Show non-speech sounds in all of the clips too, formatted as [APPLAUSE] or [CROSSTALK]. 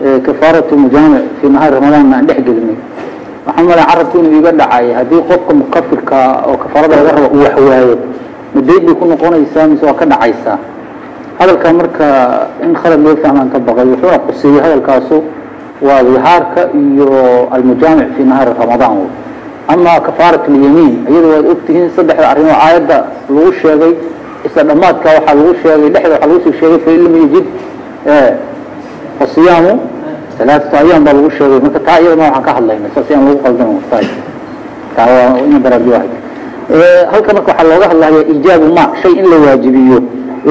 kafaarat mujaamic fi nahaari ramadaanna aan dhex gelinay waxaan malaya carabku inuu iga dhacay. Haddii qofka mukafirka oo kafaarada laga rabo uu waxwaayo madeyd bay ku noqonaysaa mise waa ka dhacaysaa? Hadalka marka in khalad loo fahmaan ka baqay wuxuuna quseeyey hadalkaasu waa dihaarka iyo almujaamic fi nahaari ramadaan ama kafaarat اlyamiin iyada waad ogtihiin saddexda arrimood aayadda lagu sheegay isla dhamaadka waxaa lagu sheegay dhexda waxaa lagu soo sheegay fain lam yajid fasiyaamu alaaata ayaam baa lagu sheegay marka taa iyadana waxaan ka hadlayna saas yaan lagu qaldan taa waa ina baraarjo ahay halka marka waxaa looga hadlaya ijaabu ma shay in la waajibiyo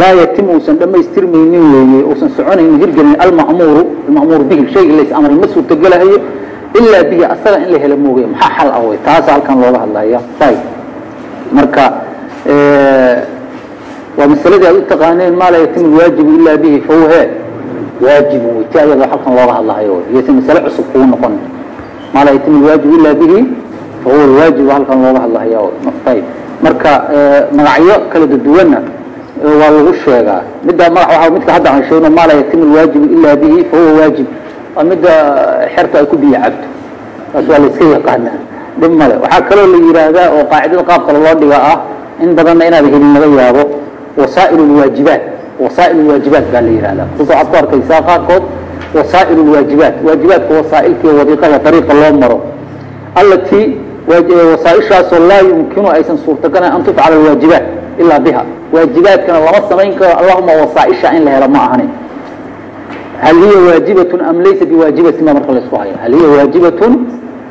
laa yatim uusan dhamaystirmaynin weeye uusan soconaynin hirgelin alma'muuru alma'muur bihi shayga lays amray ma suurtagelahayo ilaa bihi asaga in la helo mooge maxaa xal ah wey taasa halkan looga hadlaya ayb marka waa masaladii aad u taqaaneen maa laa yatimu lwaajibu ilaa bihi fahuwa wey ti ayada halkan looga hadlahayo. Iyose masale cusub kugu noqon. Maa laa yatimu lwaajibu ilaa bihi fahuwa lwaajibu halkan looga hadlahaya ayb marka magacyo kala duduwanna waa lagu sheegaa. Midda magac waa midka hadda aan sheegno maa laa yatimu lwaajibu ilaa bihi fahuwa waajib. Waa midda xerta ay ku biyo cabto. Taas waa la iska yaqaanaa. Dhib male waxaa kaloo la yidhaahdaa oo qaacidada qaab kale loo dhiga ah in badanna inaad helin laga yaabo wasaa'il lwaajibaat wasaa'il lwaajibaat baa la yidhahdaa kutub waxaad ku arkaysaa qaarkood wasaa'il lwaajibaat waajibaadka wasaa'ilka iyo wadiiqada dariiqa loo maro allatii wasaaishaasoo laa yumkinu aysan suurtagalayn an tufcala alwaajibaat ilaa biha waajibaadkana lama samayn karo allahuma wasaaisha in la helo ma ahani hal hiya waajibatun am laysa biwaajibatin ba marka la isku haya hal hiya waajibatun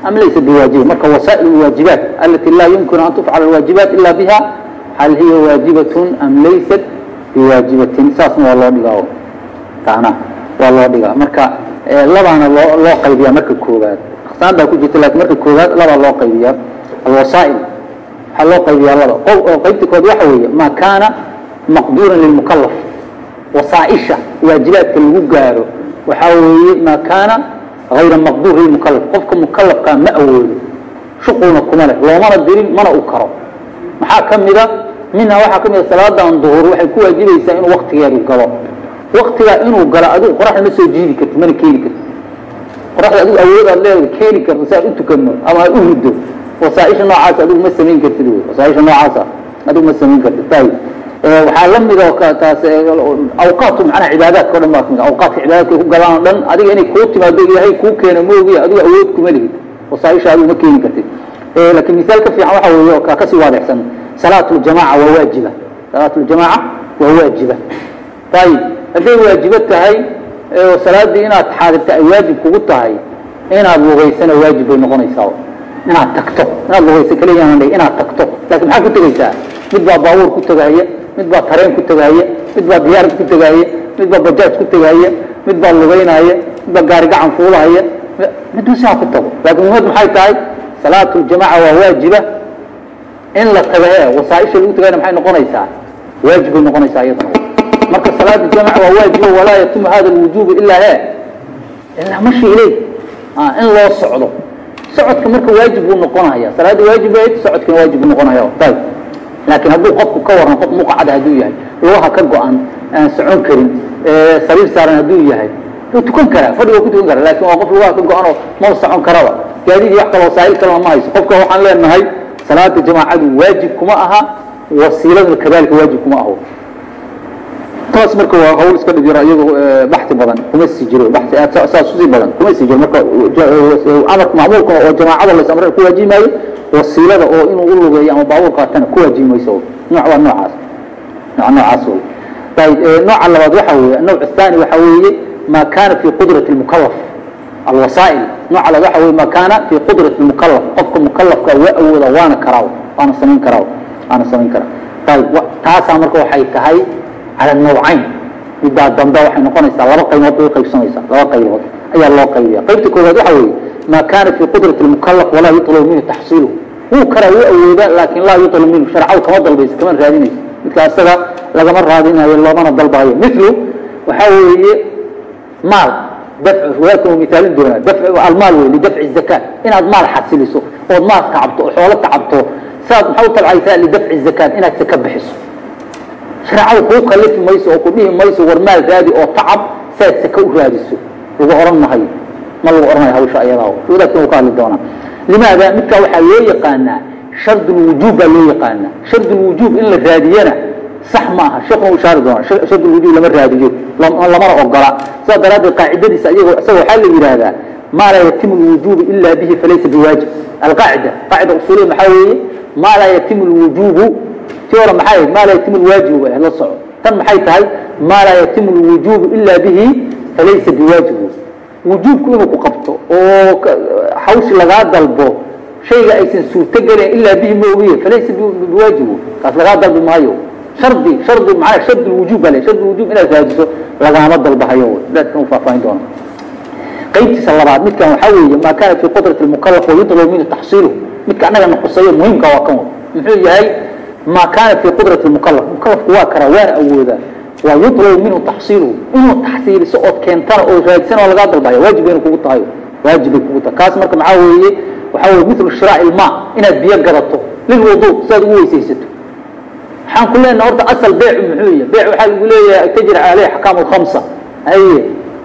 am laysa biwaajiba marka wasaa'il lwaajibaat alati laa yumkinu an tufcala alwaajibaat ila biha hal hiya waajibatun am laysat biwaajibatin saasna waa loo dhigaa taana waa loo dhigaa. Marka labaana loo loo qaybiyaa marka koobaad aqsaan baa ku jirta laakiin marka koobaad labaa loo qaybiyaa. Alwasaa'il waxaa loo qaybiyaa laba. Qaybta kood waxa weeye ma kaana maqduuran lilmukalaf wasaaisha waajibaadka lagu gaaro waxaa weeye maa kaana hayra maqduur lilmukalaf qofka mukalafkaa ma awoodo shuqulna kuma leh loomana dirin mana u karo. Maxaa ka mida minha waxaa ka mida salaadan duhur waxay ku waajibaysaa inuu waktigeedu galo. Waktigaa inuu galo adigu qoraxda ma soo jiidi karti mana keeni karti qoraxda adigu awood aad leedahay keeni karta si aad u tukano ama aad u hiddo. Wasaaisha noocaasa adigu ma samayn kartid wy wasaaisha noocaasa adigu ma samayn kartid ayib waxaa la mid oo taas awqaatu macnaha cibaadaadka o dhan baa ka mid awqaadka cibaadaadka ku galaan o dhan adiga inay kuu timaado ilaahay kuu keeno moogiya adigu awood kuma lihid. Wasaaisha adigu ma keeni kartid. Lakin misaal ka fiican waxa weeye oo ka sii waadexsan salaat ljamaca waa waajiba. Salaat ljamaca waa waajiba. Ayib hadday waajibo tahay salaadii inaad xaadirta ay waajib kugu tahay inaad lugaysana waajib bay noqonaysaa. Inaad tagto. Inaad lugayso kaliya inaad tagto. Lakin maxaa ku tegaysaa? Mid baa baabuur ku tegahaya mid baa tareen ku tegahaya mid baa diyaarad ku tegahaya mid baa bajaaj ku tegahaya mid baa lugaynahaya mid baa gaari in la tago e wasaaisha lagu tagayna maxay noqonaysaa? Waajib bay noqonaysaa iyadana marka salaat jamaca waa waajiba walaa yatimu hada lwujubu ilaa he. Ilaa mashi iley in loo socdo. Socodka marka waajib buu noqonaya salaada waajib bayd socodkana waajib buu noqonaya ayb laakiin hadduu qofku ka waran qof muqacada hadduu yahay lugaha ka go-an aan socon karin sariir saaran hadduu yahay wuu tukan karaa fadhiga ku tukan kara laakiin waa qof lugaha ka go-an oo ma socon karaba. Gaadidii wax kale wasaa'il kalena ma hayso. Qofka waxaan leenahay salaada jamaacadu waajib kuma aha wasiiladuna kadalika waajib kuma aho taas marka waa hawl iska dhijiro iyado baxi badan kuma sii jiro saas usii badan kuma sii jiro marka amarka macmuulkuna oo jamaacada las amre ku waajibi maayo wasiilada oo inuu u lugeeyo ama baabuur qaatana ku waajibi mayso nooc waa noocaas nooc noocaas wey ayib nooca labaad waxa weeye النوع الثاني waxa weeye ma kana fi qudraة المكلف alwasaa'il noocaale waxa wey makaana fii qudrati mukalaf qofka mukalafka waa awooda waana karaa waana samayn karaa waana samayn karaa ayb taasaa marka waxay tahay cala nawcayn middaa dambe waxay noqonaysaa laba qaybood bay qaybsamaysaa laba qaybood ayaa loo qaybiya qaybta koowaad waxa weeye maa kaana fii qudrati lmukalaf walaa yutlabu minhu taxsiiluhu. Wuu karaa wuu awoodaa laakiin laa yutlabu minhu. Sharcaw kama dalbaysa kama raadinaysa. Midkaa isaga lagama raadinayo loomana dalbahayo milu waxaa weeye maal dafc riwaayadkan uu mitaalin doonaa dafc almaal wey lidafci zakaat inaad maal xasiliso ood maal tacabto oo xoolo tacabto saad maxaa u tabcaysaa lidafci zakaat inaad saka bixiso shareecadu kuu kalifi mayso oo ku dhihi mayso war maal raadi oo tacab saad saka u raadiso lagu oran mahayo ma lagu oranayo hawsha ayadaa wadaadkan uu ka hadli doonaa limaada midkaa waxaa loo yaqaanaa shard lwujuub baa loo yaqaanaa shard lwujuub in la raadiyana sax ma aha sheekuna u shaari doona shard lwujuub lama raadiyo lamana ogola sidaa daraaddeed qaacidadiisa iyago isaga waxaa la yidhaahdaa maa laa yatimu lwujuubu ila bihi falaysa biwaajib. Alqaacida qaacida usuuliya maxaa weeye? Maa laa yatimu lwujuubu ti hore maxay ahayd maa laa yatimu lwaajibu bay ahayd la soco. Tan maxay tahay? Maa laa yatimu lwujuubu ila bihi falaysa biwaajib. Wujuubku inuu ku qabto oo hawshi lagaa dalbo shayga aysan suurto gelin ilaa bihi ma ogiye falaysa biwaajibu kaas lagaa dalbi maayo shardi shardi macnaa shard lwujuub baa le shard lwujuub inaad raadiso lagaama dalbahayo. Daadkan uu faahfaahin doona qaybtiisa labaad midkan waxaa weeye maa kaana fii qudrati lmukalaf wayutlabu minhu taxsiiluhu midka annaga naqusayo muhiimka waa kan muxuu yahay maa kaana fii qudrati lmukalaf mukalafku waa karaa waana awoodaa. Waa yutlabu minhu taxsiiluhu inuu taxsiiliso ood keentana oo raadisana waa lagaa dalbaya waajib bayna kugu tahay. Waajib bay kugu tahay. Kaas marka maxaa weeye waxaa weye milu shiraaci ilmaa inaad biyo gadato. Lilwudu si aad ugu weysaysato waxaan ku leenaha horta asal beecu muxuu yahay? Beec waxaa lagu leeyahay tajri caleyh axkaamu lkhamsa haye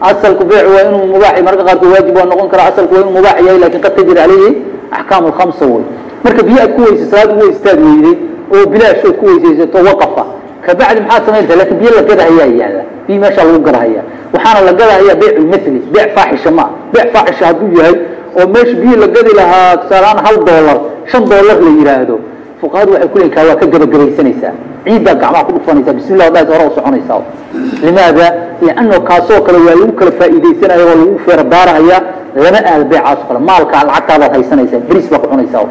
asalku beec waa inuu mubaax marka qaarkood waajib waa noqon karaa asalku waa inuu mubaax yahay laakiin qad tajri caleyhi axkaamu lkhamsa wey marka biyo aad ku weysa salaad ugu weystaad weyday oo bilaash ood ku weysaysato waqafa. Kabacdi maxaad samaynaysaa laakiin biyo la gadahayaa yaalla biyo meeshaa lagu gadahayaa. Waxaana la gadahayaa beyc lmithli beyc faaxisha ma beyc faaxisha hadduu yahay oo meesha biyo la gadi lahaa tusaalehaan hal doolar shan doolar la yidhaahdo fuqahadu waxay ku leeyihiin kaa waa ka gabagabaysanaysaa ciiddaa gacmaha ku dhufanaysaa bismillah wadhaas hore u soconaysaa. Limaada lianno kaasoo kale waa lagu kala faa'iidaysanaya oo lagu feerdaarahaya lama aado beecaas kale. Maalkaa lacagtaadaad haysanaysaa beriis baa ku cunaysaa.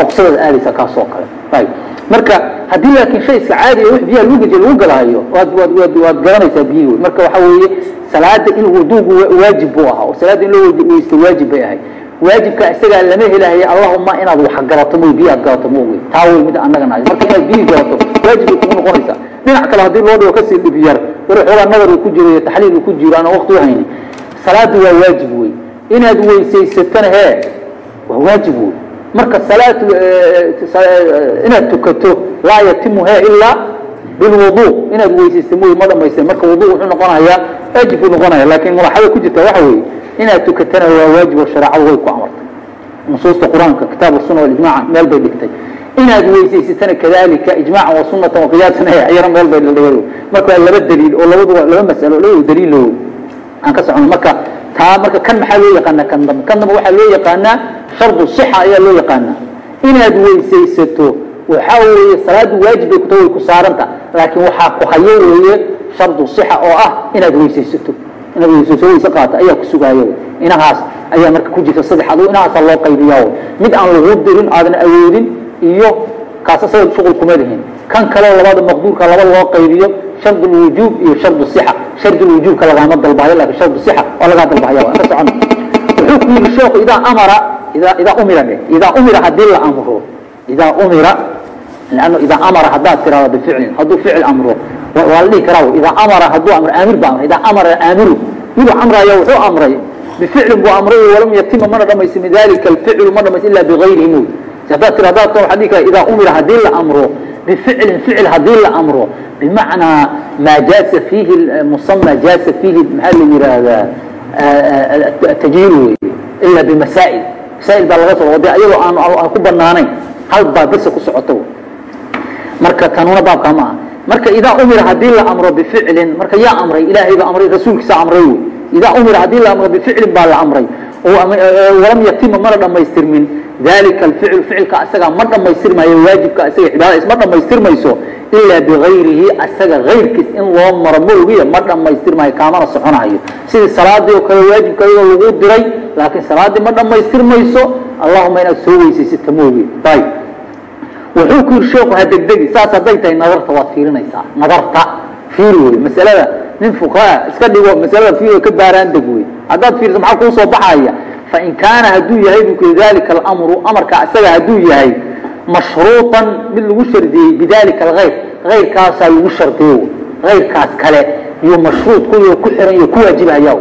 Ruqsadaad aadaysaa kaasoo kale. Ayb marka haddii laakiin shay iska caadiya wix biyaha lagu gajiyo lagu galahayo waad waad waad waad garanaysaa biyihi wey marka waxaa weeye salaada in wuduugu waajib buu ahaa oo salaada in loo weysto waajib bay ahayd waajibka isagaa lama helahaya allahuma inaad wax galato mo biyo aad galato maoge taa wey mid annaga nahay. Marka inaad biyi galato waajib bay kugu noqonaysaa dhinac kale haddii loo dhigo ka sii dhib yar wari xoogaa nadar uu ku jiro iyo taxliil uu ku jiro aan waqti u haynin salaadu waa waajib wey inaad weysaysatana hee waa waajib wey marka salaad inaad tukato laa yatimu he ilaa bilwudu inaad weysaysta mooy ma dhamaystir marka wudu wuxuu noqonayaa waajib buu noqonaya laakiin mulaxada ku jirta waxa weeye inaad tukatana waa waajib shareecadu way ku amartay nusuusta qur'aanka kitaab sunna walijmaca meel bay dhigtay inaad weysaysatana kadalika ijmaacan wa sunatan waqiyaasan ayana meel bay dhigay marka waa laba daliil oo labaduba laba masalo labadu daliilo aan ka socono marka taa marka kan maxaa loo yaqaanaa kan dambe kan dambe waxaa loo yaqaanaa shardu sixa ayaa loo yaqaanaa inaad weysaysato waxaa weeye salaadu waajib bay kuta way ku saaranta laakiin waxaa ku hayo weeye shardu sixa oo ah inaad weysaysato weyse qaata ayaa ku sugaayo. Inahaas ayaa marka ku jirta saddex adu inahaasaa loo qaybiyaa mid aan lagu dirin aadan awoodin iyo kaas asaga shuqul kuma lihin. Kan kaleo labada maqduurka laba loo qaybiyo shard lwujuub iyo shard sixa. Shard lwujuubka lagaama dalbahayo laakiin shard sixa waa lagaa dalbahaya ka socon wuxuu ku yidhi sheekhu idaa amara idaa idaa umira dheh idaa umira haddii la amro idaa umira lanno idaa amara haddaad tirahdo bificlin hadduu ficil amro waa la dhihi karaa idaa amara hadduu amro aamir baa amray idaa amara aamiru siduu amraaya wuxuu amray bificlin buu amray walam yatima mana dhamaysin dalika alficlu ma dhamaysin ila biayrihi mood haddaad tira hadaad tan waxaa dhihi karaa idaa umira haddii la amro bificlin ficil haddii la amro bimacnaa maa jaasa fiihi musamaa jaasa fiihi maxaa la yidhaahdaa atagyiir weeye ila bimasaa'il. Masaa'il baa laga soo waday ayadoo aan ku banaanayn hal baa bisa ku socoto marka tanuna baabkaa ma aha marka idaa umira haddii la amro bificlin marka yaa amray ilaahaybaa amray rasuulkiisa amray idaa umira haddii la amro bificlin baa la amray. E, e, walam yatima mana dhammaystirmin. Dalika alficlu ficilka isagaa ma dhammaystirmayo waajibka isaga cibaadada isma dhammaystirmayso ilaa bikayrihi isaga kayrkiis in loo maro moogiya ma dhammaystirmayo kaamana soconayo sidii salaadii oo kale waajibkayadoo lagu diray laakiin salaadii ma dhammaystirmayso allahuma inaad soo weysaysid ka moogiya ayb wuxuu ku yiri sheeku ha degdegi saas hadday tahay nadarta waad fiirinaysaa. Nadarta. Fiir wey masalada nin fuqaha iska dhigo masalada fiir ka baaraan deg wey haddaad fiiriso maxaa kuu soo baxaya? Fain kaana hadduu yahay buu ku dalika alamru. Amarkaa isaga hadduu yahay mashruuطan mid lagu shardiyey bidalika alkayr kayrkaasaa lagu shardiyo kayrkaas kale iyo mashruud kuyo ku xiran iyo ku waajibaya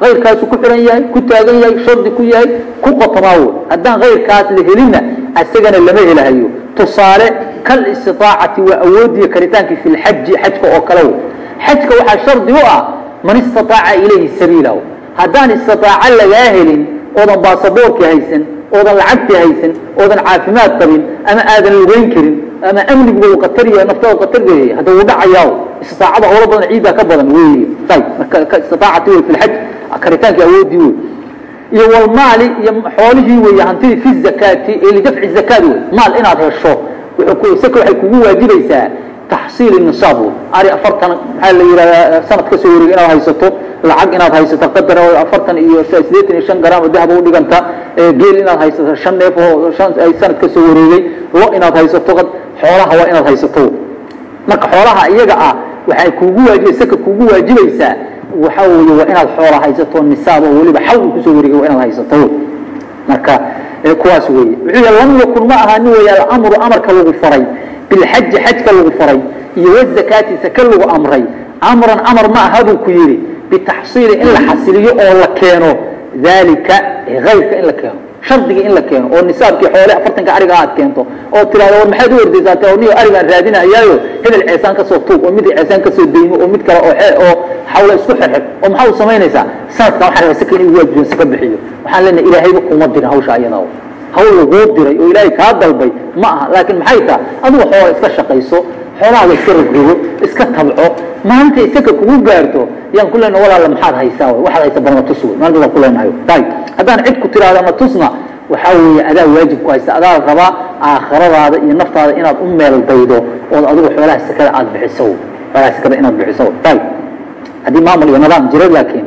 ayrkaasu ku xiran yahay ku taagan yahay shardi ku yahay ku qotomaa haddaan kayrkaas la helina isagana lama helahayo tusaale kalistiaacati waa awoodiya karitaankii fi lxaji xajka oo kale xajka waxaa shardi u ah man istaaaca ilayhi sabiila haddaan istiaaco lagaa helin oodan baasaboorki haysan oodan lacagti haysan oodan caafimaad qabin ama aadan lugeyn karin ama amniguba uu qatar yahay naftada qatar geeyay hadda wuu dhacayaa istiaacada howlo badan ciiddaa ka badan wey istiaacati wey fi lxaj karitaankii awoodii wey iyo walmaali iyo xoolihii wey hantidii fi zakaati ee lidafci zakaad wey maal inaad hesho saka waxay kugu waajibaysaa taxsiil nisaab wey ari afartan maxaa la yidhahdaa sanad ka wareega inaad haysato lacag inaad haysato qadar afartan iyo sideetan iyo shan gram oo dahaba u dhiganta geel inaad haysato shan neef oo ay sanad ka wareegay lo inaad haysato xoolaha waa inaad haysato. Marka xoolaha iyaga ah waxay kugu waajib saka kugu waajibaysaa waxa weeye waa inaad xoola haysato nisaab oo weliba xawl ku soo wareegay waa inaad haysato. Marka kuwaas weeye. Wuxuu lam yakun ma ahaanin weeye alamru amarka lagu faray bilxaji xajka lagu faray iyo wazakaati saka lagu amray amran amar ma aha buu ku yidhi bitaxsiili in la xasiliyo oo la keeno. Dalika ayrka in la keeno shardigii in la keeno oo nisaabkii xoole afartanka ariga aad keento oo tirahdo war maxaad u ordaysaa niyo arigaan raadinayaayo? Hebel ceesaan ka soo tuug oo mid ceesaan ka soo daymo oo mid kale oo oo xawla isku xirxir oo maxaa u samaynaysaa? Sanadkan waxaa rabaa saka inuu waajibiyo saka bixiyo. Waxaan leenahay ilaahayba kuma dirin hawsha ayadaa hawl laguu diray oo ilaahay kaa dalbay ma aha laakiin maxay taha adigu xoola iska shaqayso xoolahaada iska rogrogo iska tabco maalinta isaka kugu gaarto yaan ku leenaha walaala maxaad haysaa waxaad haysa balna tus wey maalinta waan ku leenahay. Ayib haddaan cid ku tiraahdo na tusna waxaa weeye adaa waajib ku haysta adaa rabaa aakhiradaada iyo naftaada inaad u meel daydo ood adigu xoolaha sakada aad bixiso xoolaha sakada inaad bixiso ayib haddii maamul iyo nidaam jira laakiin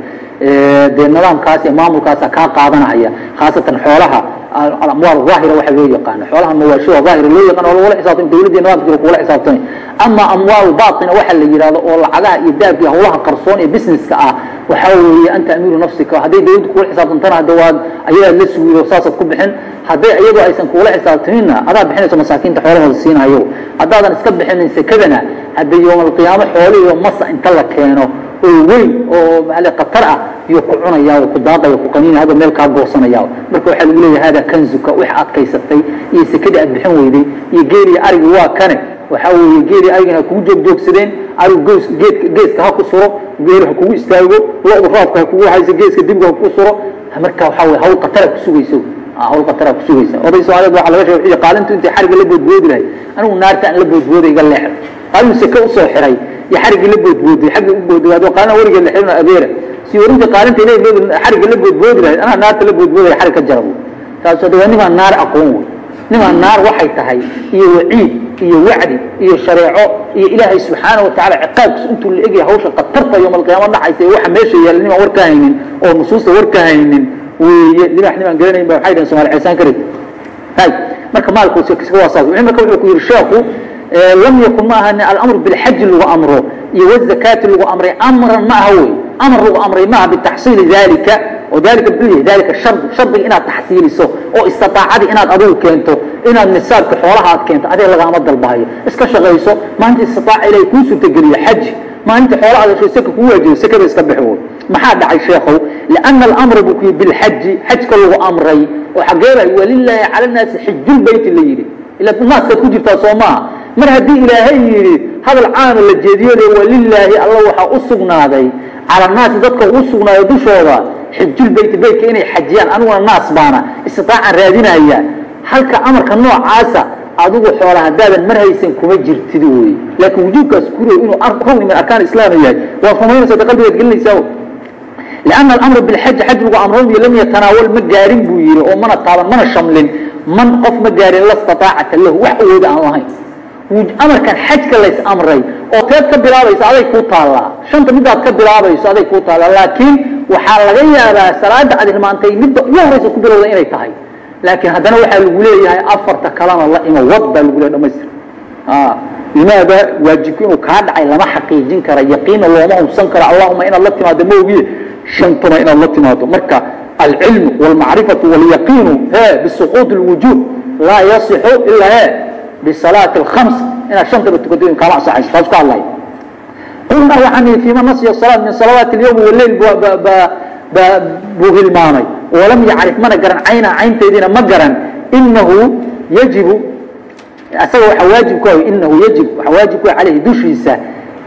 dee nidaamkaas iyo maamulkaasa kaa qaadanaya khaasatan xoolaha alamwaal aahira waxa loo yaqaano. Xoolaha mawaashiha aahira loo yaqaan oo lagula xisaabtami dawladda nidaamka jira kugula xisaabtami ama amwaal baatina waxa la yidhahdo oo lacagaha iyo daabka iyo hawlaha qarsoon ee businesska ah waxaa weeye anta amiiru nafsika hadday dawladda kugula xisaabtantana hadda waad ayadaa la sugido saasaad ku bixin. Hadday iyadoo aysan kugula xisaabtaminna adaa bixinayso masaakiinta xoolahooda siinayo. Haddaadan iska bixinin sekadana hadda yowma alqiyaamo xoolihiyo masa inta la keeno oo weyn oo maale khatar ah iyo ku cunaya ku daaqaya ku qaniina hada meel kaa goosanaya marka waxaa lagu leeyahay hada kanzuka wax adkaysatay iyo sekadii aad bixin weyday iyo geeliya arigi waa kane. Waxaa weeye geeliya arigina ha kugu joogjoogsadeen arigu goos geedka geeska ha ku suro geelu ha kugu istaago lo-du raabka ha kugu hayso geeska dibga ha kugu suro. Marka waxaa weye hawl khatara kusugayso hawl khatara kusugaysa oday soomaaliyeed waxaa laga sheegay qaalintu intay xariga la boodboodi lahay anigu naarta aan la boodbooda iga leexda qaalin seke u soo xiray iyo xarigii la boodbooday xagga u boodbood qaalina weligeed la xirino adeera si warinta qaalinta inay xarigga la boodboodi lahayd anaa naarta la boodboodaya xarig ka jarabo taas hada waa nimaan naar aqoon wey nimaan naar waxay tahay iyo waciid iyo wacdi iyo shareeco iyo ilaahay subxaana watacaala ciqaabkiis intuu la egyahay hawsha khatarta yowma alqiyaama dhacaysa waxa meesha yaalla nimaan war ka haynin oo nusuusta war ka haynin weeye libax nimaan garanayn ba waxay dhahen somaali ceesaan karid hay marka maalku waa saas marka wuxuu ku yidhi sheekhu lam yakun ma aha alamru bilxaji lagu amro iyo wazakaati lagu amray amran ma aha wey. Amar lagu amray maaha bitaxsiili dalika oo dalika muxuu yahay dalika shardi shardiga inaad taxsiiliso oo istiaacadii inaad adigu keento inaad nisaabka xoolaha aad keento adiga lagaama dalbahayo. Iska shaqayso maalinta istitaaca ilahay kuu suurtageliyo xaji maalinta xoolaha hesho saka kuu waajibo sakada iska bixi wey maxaa dhacay sheekhow? Liana alamra buu ku yidhi bilxaji xajka lagu amray oo xageebahay walilaahi cala naasi xijulbeyti la yidhi. Ila naaskaad ku jirtaa soo maaha mar haddii ilaahay yidhi hadal caana la jeediyode walilaahi alla waxaa u sugnaaday. Cala naasi dadka u sugnaaday dushooda xijulbeyti beytka inay xajiyaan aniguna naas baana istitaacaan raadinaya. Halka amarka noocaasa adigu xoola haddaadan mar haysan kuma jirtid wey laakiin wujuubkaas kuriyo inuu rugni min arkaan islaama yahay waad rumaynaysa da qalbigaad gelinaysaa lianna alamra bilxaji xaj lagu amroonbiyo lam yatanaawal ma gaarin buu yidhi oo mana taaban mana shamlin. Man qof ma gaarin la istiaacata lahu wax awooda aan lahayn amarkan xajka lays amray oo teed ka bilaabayso aday kuu taallaa shanta midaad ka bilaabayso aday kuu taallaa laakiin waxaa laga yaabaa salaada aad hilmaantay midda ugu horaysa ku bilowda inay tahay laakiin haddana waxaa lagu leeyahay afarta kalena la imo wad baa lagu leeya dhamaystir limaada waajibku inuu kaa dhacay lama xaqiijin kara yaqiina looma hubsan karo allahuma inaad la timaado maogiye shantuna inaad la timaado marka alcilmu wاlmacrifatu wاlyaqiinu he bisuquuط اlwujuub laa yasixu ilaa he bisalaati alkhams inaad shantaba tukadooyin kaama ansaxayso taas ku hadlay qulna waxaanii fiima nasiya salaat min salawaati alyowmi waleyl buu hilmaamay walam yacrif mana garan cayna caynteediina ma garan inahu yajibu isaga waxaa waajib ku hay inahu yajib waxaa waajib ku hay caleyhi dushiisa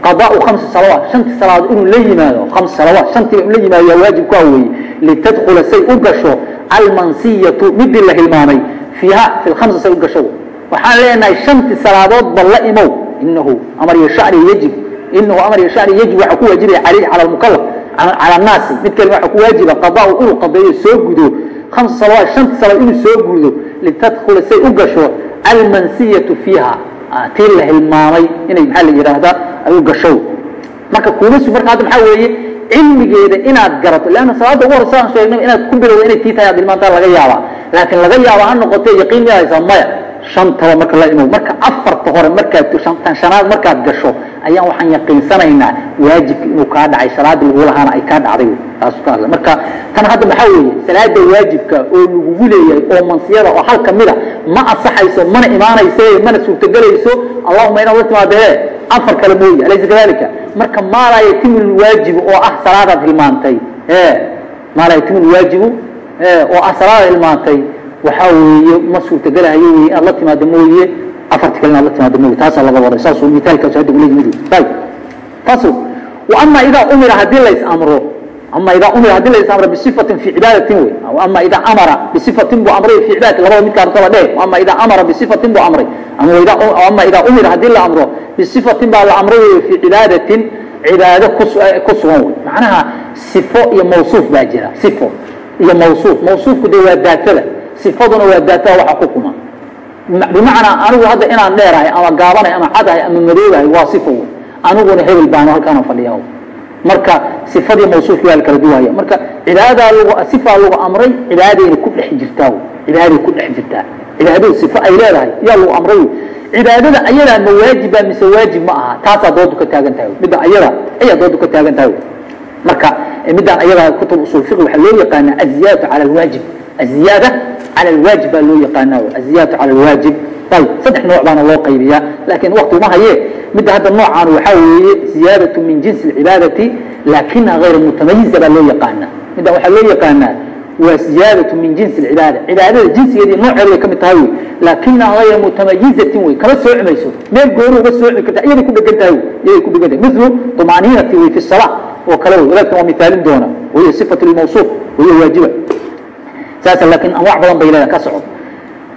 qadaau khamsi salawaat shanti salaadood inuu la yimaado khams salawaat shantiba inuu la yimaado yaa waajib ku aweye litadkhula say u gasho almansiyatu midii la hilmaamay fiiha fi lkhamsi say u gasho waxaan leenahay shantii salaadoodba la imow. Inahu amar iyo shacri yajib inahu amar iyo shacri yajib waxaa ku waajibaya calayhi cala lmukalaf cala annaasi. Mid kalima waxaa ku waajiba qadaau inuu qadeeyo soo gudo. Khamsa salawaat shantii salaad inuu soo gudo litadkhula say u gasho almansiyatu fiiha. Tii la hilmaamay inay maxaa la yidhaahdaa ay u gasho marka kuumasu marka hadda maxaa weeye? Cilmigeeda inaad garato leanna salaada ugu horeysa aan sheegnay inaad ku bilowda inay tii tahay aad hilmaantaa laga yaabaa. Laakiin laga yaaba ha noqotee yaqiin miyaad haysaa maya shantaba marka la imow marka afarta hore markaad tan shanaad markaad gasho ayaan waxaan yaqiinsanaynaa waajibka inuu kaa dhacay salaadii lagu lahaana ay kaa dhacday. Taas hadla marka tan hadda maxaa weeye salaada waajibka oo lagugu leeyahay oo mansiyada oo hal kamida ma asaxayso mana imaanayse mana suurtagelayso allahuma inaad la timaadee afar kale mooye alaysa kadalika marka maa laa yatimu lwaajibu oo ah salaadaad hilmaantay? E maa laa yatimu lwaajibu oo ah salaadaad hilmaantay waxaa weeye ma suurtagelahayo wey inaad la timaado mooye afarti kale inaad la timaado mooye taasaa laga waday saasuu mitaalkaas hadda ula yimid ayb wa ama idaa umira haddii lays amro ama idaa umira haddii lays amro bisifatin fi cibaadatin wey ama idaa amara bisifatin buu amray fi cibaadati labada midka artaba dheh ama idaa amara bisifatin buu amray ama idaa umira haddii la amro bisifatin baa la amray wey fi cibaadatin cibaado ku sugan wey macnaha sifo iyo mawsuuf baa jira sifo iyo mawsuuf. Mawsuufku dee waa daatada. Sifaduna waa daatada waxa ku kuma. Bimacnaa anigu hadda inaan dheerahay ama gaabanahay ama cadahay ama madoobahay waa sifo wey aniguna hebel baano halkaana fadhiya marka sifadii mawsuufki waa la kala duwaya. Marka cibaadadaa lagu sifaa lagu amray cibaadadayna ku dhex jirtaa cibaaday ku dhex jirtaa. Cibaadadu sifo ay leedahay yaa lagu amray cibaadada ayadaa ma waajiba mise waajib ma aha. Taasaa doodu ka taagan tahay midda ayada ayaa doodu ka taagan tahay marka midaan ayadaa kutub usul fiqi waxaa loo yaqaanaa aziyaadatu cala alwaajib aziyaada cala alwaajib baa loo yaqaanaa aziyaadatu cala alwaajib ayb saddex nooc baana loo qaybiyaa laakiin wakti uma haye midda hadda noocaan waxaa weeye ziyaadatu min jinsi alcibaadati laakinaha hayra mutamayiza baa loo yaqaanaa middan waxaa loo yaqaanaa waa ziyaadatu min jinsi alcibaada cibaadada jinsigeedii nooceeda way ka mid tahay wey laakinaha hayra mutamayizatin wey kama soocmayso meel gooni uga sooci karta iyaday ku dhegan tahay iyaday ku dhegan tahay milu طumaaniinati wey fi salaa oo kale wey wadaadkan waa mithaalin doona wahiya sifatu lmawsuuf wahiya waajiba. Saasa laakiin anwac badan bay leedahay ka socod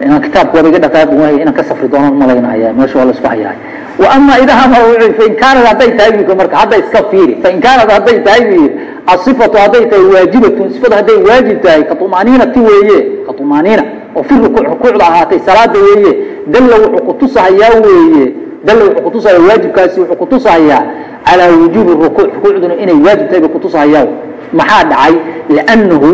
inaan kitaabka wada iga dhaqaaqi waayo inaan ka safri doono malaynaya meesha waa la isku hayaa. Wa ama idaa amara wuxuu fain kaanad hadday tahay bu marka hadda iska fiiri fain kaanad hadday tahay bu asifatu hadday tahay waajibatun sifadu hadday waajib tahay ka tumaaniinati weeye ka tumaaniina oo fi rukuuc rukuucda ahaatay salaada weeye dalla wuxuu kutusahayaa weeye dalla wuxuu kutusahayaa waajibkaasi wuxuu kutusahayaa calaa wujuubi rukuuc rukuucduna inay waajib tahay bay kutusahayaa maxaa dhacay? Liannahu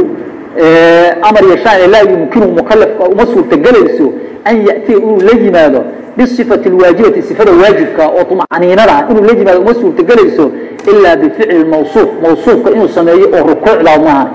amar yashaan laa yumkinu mukalafka uma suurtagelayso an yatiya inuu la yimaado bisifati lwaajibati sifada waajibka oo tumaniinada inuu la yimaado uma suurtagelayso ilaa bificli mawsuuf mawsuufka inuu sameeyo oo rukuucda maahan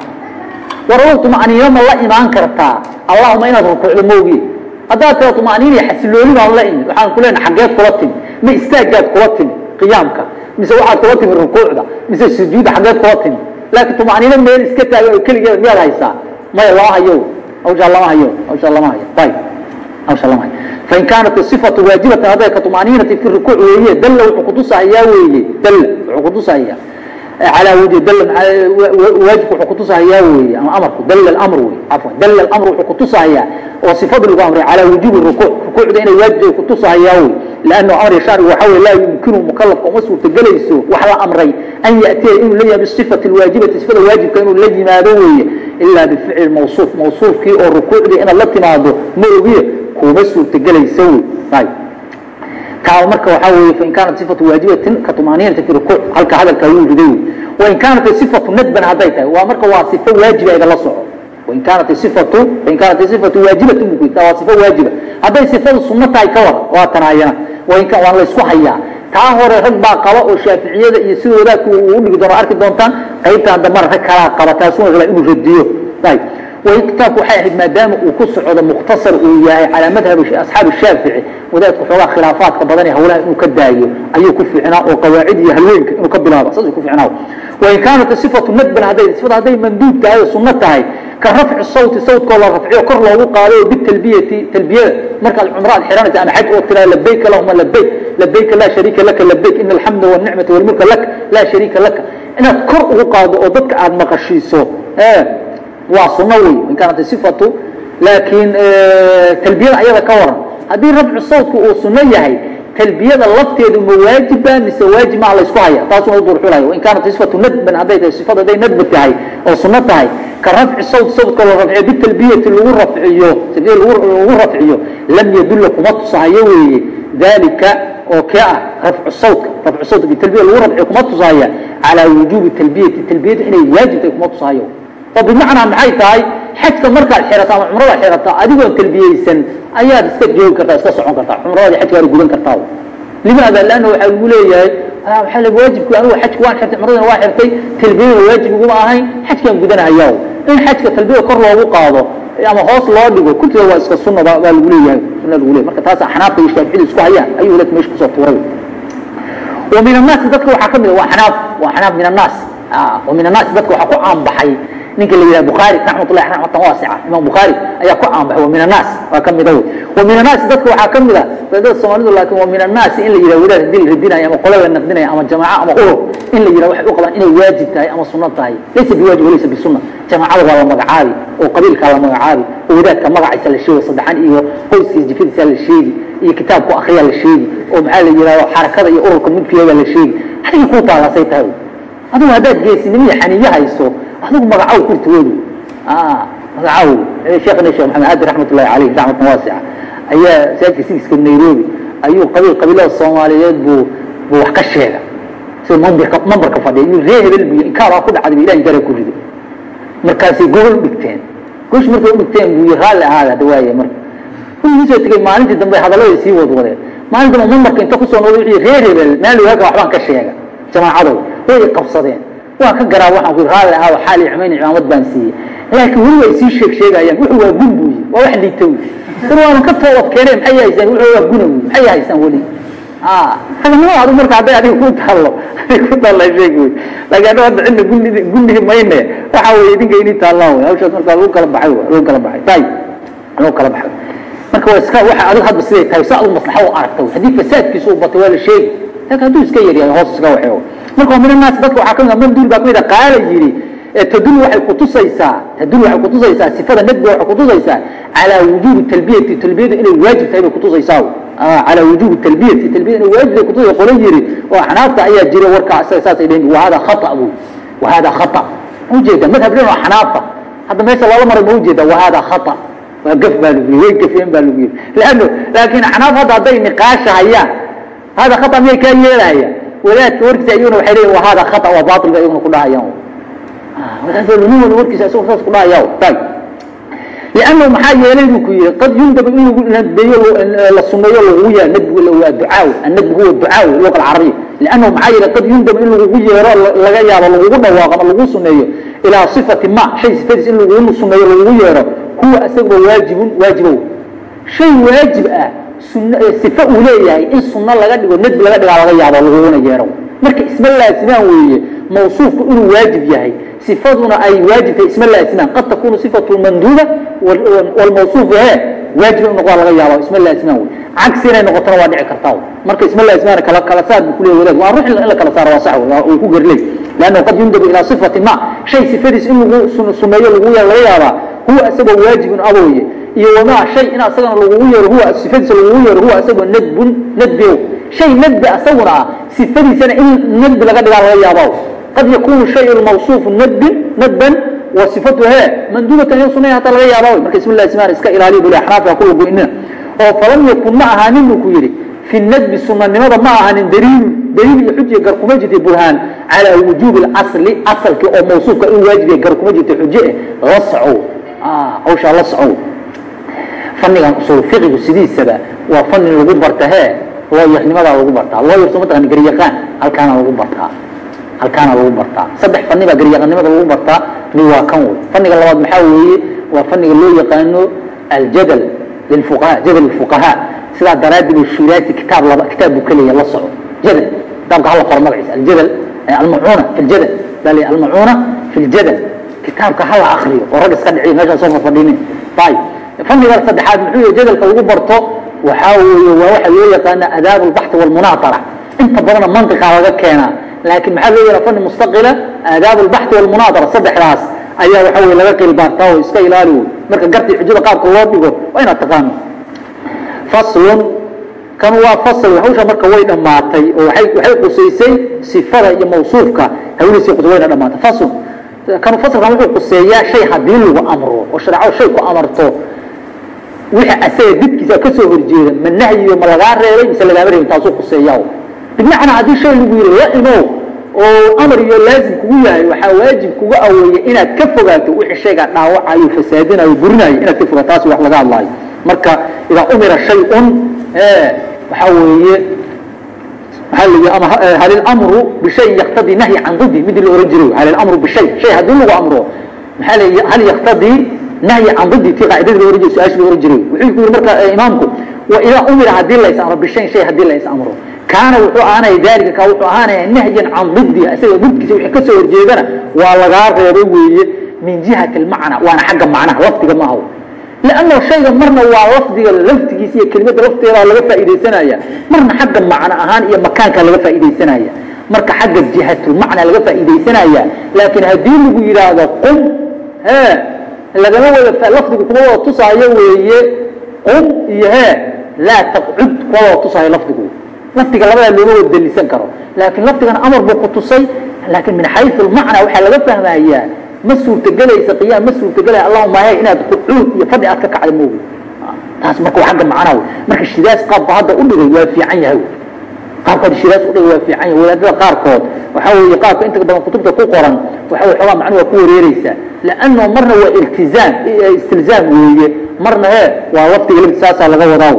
war tumaniino ma la imaan kartaa. Allahuma inaad rukuucdo moogi. Haddaad tira tumaniina xasilooni baan la imid waxaan ku leenahay xaggeed kula timi. Ma istaagaad kula timi qiyaamka mise waxaad kula timi rukuucda mise sujuudda xaggeed kula timi laakiin tumaniino meel iska taagan oo keligeeda miyaad haysaa maya lama hayo hawshaa lama hayo hawshaa lama hayo. Ayib hawshaa lama hayo. Fain kaanat isifatu waajibatan hadday ka tumaniinati fi rukuuc weeye dalla wuxuu kutusahayaa weeye dalla wuxuu kutusahayaa calaa wujhi dalla waajibku wuxuu kutusahayaa weeye ama amarku dalla alamr wey cafwan dalla alamr wuxuu kutusahayaa oo sifada lagu amray calaa wujubi rukuuc rukuucda inay waajib tahay kutusahayaa wey لأنه أمر الشارع وحول لا يمكن مكلف ومسؤول تجلسه وحلا أمري أن يأتي إنه لي بالصفة الواجبة صفة الواجب كأنه الذي ما دوي إلا بفعل موصوف موصوف كي أو ركوع لي أنا التي ما دو مؤذية كو مسؤول تجلسه طيب كاو مركا وحاول فإن كانت صفة واجبة كطمانينة في ركوع هل كهذا الكيون جدوي وإن كانت صفة ندبا هديتها ومركا وصفة واجبة إذا الله صعب وإن كانت صفة وإن كانت صفة واجبة ممكن صفة واجبة هذا صفة السنة كور واتنايا وإن كان waa laysku hayaa. Taa hore rag baa qaba oo shaaficiyada iyo sidoodaa kuwa ugu dhigi doon arki doontaan qaybtaan damar rag kalaa qaba taasuna rabaa inuu radiyo way kitaabku waxay ahayd maadaama uu ku socdo mukhtasar uu yahay calaa madhab asxaabi shaafici wadaadku xoogaa khilaafaadka badan ee hawlaha inuu ka daayo ayuu ku fiicnaa oo qawaacid iyo halweynka inuu ka bilaabo saasuu ku fiicnaa wain kaanat sifatu nadban hadday sifada hadday manduub tahay oo sunno tahay ka rafci sawti sawtkoo la rafciyo kor loogu qaado bitalbiyati talbiyada markaad cumro aad xiranaysa ama xaj oo tiraa labayka lahuma labayk labayka laa shariika laka labayk ina alxamda walnicmata walmulka lak laa shariika laka inaad kor ugu qaado oo dadka aad maqashiiso waa suno wey in kaanat sifatu laakiin talbiyada ayada ka waran. Haddii rafcu sawtku uu suno yahay talbiyada lafteedu ma waajiba mise waajib maa laysku haya? Taasuna u duurxulaya wain kaanat sifatu nadban hadday tahay sifada hadday nadba tahay oo suno tahay ka rafci sawt sawtka la rafciyo bitalbiyati lagu rafciyo talbiyada lagu rafciyo lam yadulla kuma tusahayo weeye. Dalika oo kee ah rafcu sawtka rafcu sawtka bitalbiya lagu rafciyo kuma tusahaya calaa wujuubi talbiyati talbiyadu inay waajib tahay kuma tusahayo oo bimacnaa maxay tahay xajka markaad xirato ama cumrada xirata adigoon talbiyeysan ayaad iska joogi kartaa iska socon kartaa cumradaadi xajka waad gudan kartaa. Limaada lanna waxaa lagu leeyahay waaa la waajibku anigu xajka waan xirtay cumradana waa xirtay talbiyada waajib iguma ahayn xajkaan gudanahayaa in xajka talbiyada kor loogu qaado ama hoos loo dhigo kultiga waa iska sunna baa lagu leeyahay sunna lagu leeyahay. Marka taas axnaafta iyo shaaficida isku hayaan ayuu walaad meesha ku soo tuuray. Wa min annaasi dadka waxaa ka mid a waa xanaaf waa xanaaf min annaas wa min annaasi dadka waxaa ku caanbaxay ninka la yidhaha bukhaari raxmatullahi raxmatan waasica imaam bukhaari ayaa ku caanbaxay wa min annaas waa ka mida wey wa min annaasi dadka waxaa ka mid a dadada soomaalidu laakiin wa min annaasi in la yidhaha wadaad haddii la radinayo ama qolo la naqdinayo ama jamaaco ama urur in la yidhaha waxay u qabaan inay waajib tahay ama sunno tahay. Laysa biwaajib walaysa bisunna. Jamaacada waa la magacaabi oo qabiilkaa la magacaabi oo wadaadka magaciisa la sheegi saddexan iyo qoyskiisa jifadiisa la sheegi iyo kitaabku akriyaa la sheegi oo maxaa la yidhahdo xarakada iyo ururka mudkiyaga la sheegi. Adiga kuu taalaasay tahay adigu haddaad geesinimo iyo xaniiyo hayso adigu magacaw kurtoodu magacaw sheekhna sheekh maxamed aadi raxmatullahi caleyh raxmatan waasica ayaa masaajidka sidiska nairobi ayuu qabiil qabiilada soomaaliyeed buu buu wax ka sheega sida mambarka mambarka fadhiya inuu ree hebel buy inkaar ku dhacday ilahi gara ku rido markaasay gogol u dhigteen gosh markay u dhigteen buu raalli ahaada hadda waaye marka wuxuu soo tegey maalintii dambe hadallada sii wadwadeen maalin dambe mambarka inta ku soo noqday wuxuu reer hebel meel halka waxbaan ka sheega jamaacadow way qabsadeen waa ka garaa waxaan ku raalli ahaa xaal iyo xumayn cimaamad baan siiyey. Laakiin weli way sii sheeg sheegayaan wuxuu waa gun buuyi waa wax liita wy dar waanu ka toobad keeneen maxay haysaan wuxuu waa guna wy maxay haysaan weli? Raganimada adu marka hadday adiga ku taallo adiga ku taalla sheeg wey laakiin annaga hadda cidna guni gunihi mayne. Waxa weeye idinka inii taallaan wey hawshaas marka lagu kala baxay wey lagu kala baxay. Tay lagu kala baxay. Marka waa iska waxa adigu hadba siday tahay si adigu maslaxa u aragta haddii fasaadkiisu uu batay waa la sheegi. Laakiin hadduu iska yaryahay hoos iska waxeeyo marka min annaas dadka waxaa ka mid a manduul baa ka mid a qaala yidhi tadul waxay kutusaysaa tadul waxay kutusaysaa sifada nadbiga waxay kutusaysaa calaa wujuubi talbiyati talbiyadu inay waajib tahay bay kutusaysaa calaa wujuubi talbiyati talbiyada inay waajib tahay kutusaysa qola yidhi oo axnaafta ayaa jira warkaa isaga saasay dheheen wahada khata bu wahada khata. Ujeeda madhab dhan waa xanaafa hadda meesha loola maray ma ujeeda wahada khata. Waa gaf baa lagu yiri way gafeen baa lagu yiri laano laakiin axnaaf hadda hadday niqaasha hayaan hada khata miyay kaa yeelahayaan wadaadka warkiisa ayaguna waxay leeyihiin waa hada khata waa baatil bay ayaguna ku dhahayaan markaas nin walba warkiisa isagu saas ku dhahaya liannahu maxaa yeelay buu ku yihi qad yundabu in lagu nadbeeyo la suneeyo lagugu yeero nadbigu waa ducaaw annadbi huwa ducaaw luqa alcarabiya liannahu maxaa yeelay qad yundabu in lagugu yeero laga yaabo lagugu dhawaaqo ama lagu suneeyo ilaa sifati ma shay sifadiis in lagugu suneeyo lagugu yeero huwa isaguba waajibun waajibow shay waajib ah sife uu leeyahay in sunno laga dhigo nadbi laga dhigaa laga yaabo laguguna yeero. Marka isma laasimaan weeye mawsuufku inuu waajib yahay. Sifaduna ay waajib tahay isma laasimaan qad takunu sifatu manduuba walmawsuufu he waajib in noqdaa laga yaabo isma laasimaan wey cagsi inay noqotona waa dhici kartaa marka isma laasimaan kala kala saar buu kuleeyahay wadaad waa ruux in la kala saaro waa sax wey way ku gerley lannahu qad yundabu ilaa sifati ma shay sifadiis in lagu sumeeyo lagu laga yaabaa huwa isagoo waajibun abooye iyo wamaa shay in asagana lagugu yeero huwa sifadiisa lagugu yeero huwa asagoo nadbun nadbiow shay nadbi asaguna ah sifadiisana in nadbi laga dhigaa laga yaabo qad yakunu shayu mawsuufu nadbin nadban wa sifatu he manduubatan in sunay hataa laga yaaba marka ismi llahi simaan iska ilaaliya buli axnaafka kula goynina oo falam yakun ma ahaanin buu ku yidhi fi nadbi sunanimada ma ahaanin daliilu daliil iyo xujiya gar kuma jirta burhaan calaa wujuubi asli asalkii oo mawsuufka in waajibiya gar kuma jirta xuje eh la socow hawshaa la socow fannigan usul fiqigu sidiisaba waa fanni lagu barta hee looyarnimadaa lagu bartaa. Looyar soo mataqani garyaqaan halkaana lagu bartaa. Halkaana lagu bartaa. Saddex fani baa garyaqanimada lagu bartaa mid waa kan wey faniga labaad maxaa weeye? Waa faniga loo yaqaano aljadal lilfuqaha jadal lilfuqahaa. Sidaa daraaddi bu shiraasi kitaab laba kitaab buu ka leeyahay la soco jadal. Kitaabka hala qoro magaciisa aljadal almacuuna fi ljadal baa leeyahay almacuuna fi ljadal kitaabka hala akriyo oo rag iska dhiciyo meeshaa soo fafadhinin ayib faniga saddexaad muxuu jadalka lagu barto waxaa weeye waa waxa loo yaqaana adaab albaxthi walmunaatara inta badana mantiqaa laga keenaa laakiin maxaa loo yahaa fani mustaqila aadaab albaxthi walmunaatara saddexdaas ayaa waxa weye laga qilbaartaa oo iska ilaali wey marka gartii xujada qaabka loo dhigo waa inaad taqaano. Faslun kan waa fasl hawsha marka way dhammaatay oo waxay qusaysay sifada iyo mawsuufka. Hawlihiisii qusay wayna dhamaatay faslun kanu faslkan wuxuu quseeyaa shay haddii lagu amro oo shareecadu shay ku amarto wixii asaga didkiisa ka soo horjeeda ma nahyiyo ma lagaa reebay mise lagaama reebin taasuu quseeyaa bimacnaa haddii shay lagu yidhi la imow oo amar iyo laazim kugu yahay waxaa waajib kuga aweeye inaad ka fogaato wixii shaygaa dhaawacayo fasaadinayo burinayo inaad ka fogaato taasi wax laga hadlaayo. Marka idaa umira shay-un waxaa weeye maxaa la yidhi ama hal ilamru bishay yaktadii nahyi can didi midii la ohan jiray hal ilamru bishay shay haddii lagu amro maxaa la hal yaktadii nahyi can didi tii qaacidadii la ohan jiray su'aashii la ohan jiray wuxuu ku yidhi marka imaamku wa idaa umira haddii la is amro bishayn shay haddii la is amro kaana wuxuu ahaanaya daalika ka wuxuu ahaanaya nahyan can didi isaga didkiisa wixii ka soo horjeedana waa lagaa reebay weeye min jihati almacna waana xagga macnaha lafdiga maaha lanno shayga marna waa lafdiga laftigiisa iyo kelimada lafteedaa laga faaidaysanaya marna xagga macno ahaan iyo makaanka laga faaidaysanaya marka xagga jihatulmacna laga faaidaysanaya laakiin haddii lagu yidhaahdo qum he lagama wada lafdigu kuma wada tusaayo weeye qum iyo he laa taqcud kuma wada tusaayo lafdigu lafdiga labadaa looma wada dalisan karo laakiin lafdigana amar buu ku tusay laakiin min xayu lmacna waxaa laga fahmayaa ma suurtagelaysa qiyaam ma suurtagelaya allahuma hay inaad qucuud iyo fadhi aad ka kacda moogi taas marka waa agga macnaha wey marka shidaas qaabka hadda u dhigay waa fiican yahay qaabka shidaas udhigay waa fiican yahay. Wadaadada qaarkood waxaa weeye qaabka inta badan kutubta ku qoran waxa wey xoogaa macnuhu waa ku wareereysaa lanno marna waa iltizaam istilzaam weeye. Marna he waa lafdiga lafti saasaa laga wadaa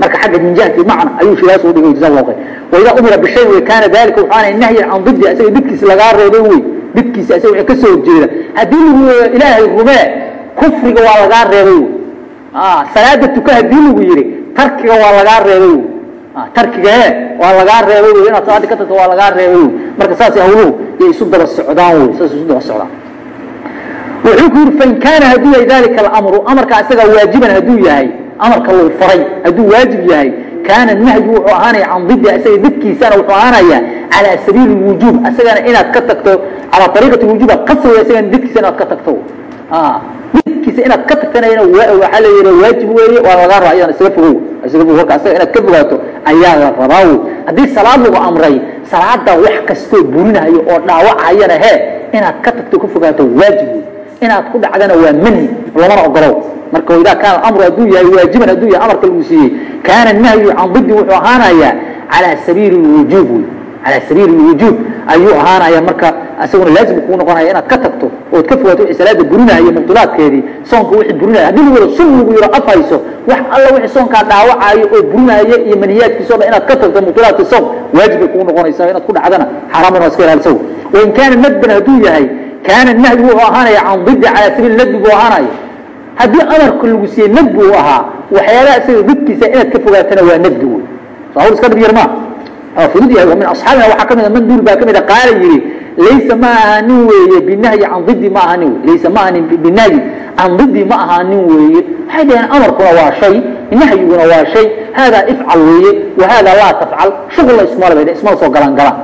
marka xagga min jihati macna ayuu shidaas u dhigay jazaa allahu khayr waidaa umira bishay wey kaana dalika wuxuu aanay nahyan can didi isaga didkiisa lagaa reebay wey didkiisa isaga wixii ka soo horjeeda haddii lagu ilaahay rumee kufriga waa lagaa reebay wey salaada tuka haddii lagu yidhi tarkiga waa lagaa reebay wey tarkiga he waa lagaa reebay wey inaad salaada ka tagto waa lagaa reebay marka saas hawluhu yay isu daba socdaan wey saas isu daba socdaan. Wuxuu ku yidhi fain kaana hadduu yahay dalika alamru amarka isaga waajiban hadduu yahay amarka lagu faray hadduu waajib yahay kaana nahyu wuxuu ahaanaya can didi isaga didkiisana wuxuu ahaanaya calaa sabiili wujuub isagana inaad ka tagto calaa ariiqati wujuuba qasriga isagana didkiisa inaad ka tagto didkiisa inaad ka tagtanayna waxaa la yidhi waajib weeye waa lagaa rabaa iyadana isaga fogow isaga fogow marka isaga inaad ka fogaato ayaa la rabaa haddii salaad lagu amray salaada wax kastoo burinayo oo dhaawacayana he inaad ka tagto ka fogaato waajib wey inaad ku dhacdana waa manhi lamana ogolow. Marka idaa kaana amru hadduu yahay waajiban hadduu yahay amarka lagu siiyey kaana nahyu can didi wuxuu ahaanayaa calaa sabiili lwujuub wey calaa sabiili lwujuub ayuu ahaanaya marka isaguna laazim kuu noqonaya inaad ka tagto ood ka fogaato wixii salaada burinaya mubtilaadkeedii soonka wixii burinaya haddii lagu yidho sun lagu yidho af hayso wax alla wixii soonkaa dhaawacaayo oo burinaya iyo maniyaadkiisa o dhan inaad ka tagto mubtilaadka soon waajib bay kuu noqonaysaa inaad ku dhacdana xaaraam inaad iska ilaalisa wain kaana nadban hadduu yahay kaana nahyu wuxuu ahaanaya can didi calaa sabiili nadbi buu ahaanaya. Haddii amarka lagu siiyey nadbi uu ahaa waxyaalaha isaga didkiisa inaad ka fogaatana waa nadbi wey so hawl iska dhib yar maa waa fudud yahay min asxaabina waxaa ka mid a man duul baa ka mid a qaala yidhi laysa ma ahaanin weeye binahyi can didi ma ahaanin wey laysa ma ahaanin binahyi can didi ma ahaanin weeye. Waxay dhaheen amarkuna waa shay nahyiguna waa shay. Haadaa ifcal weeye wa haadaa laa tafcal. Shughulna ismale bay ismala soo galaan galaan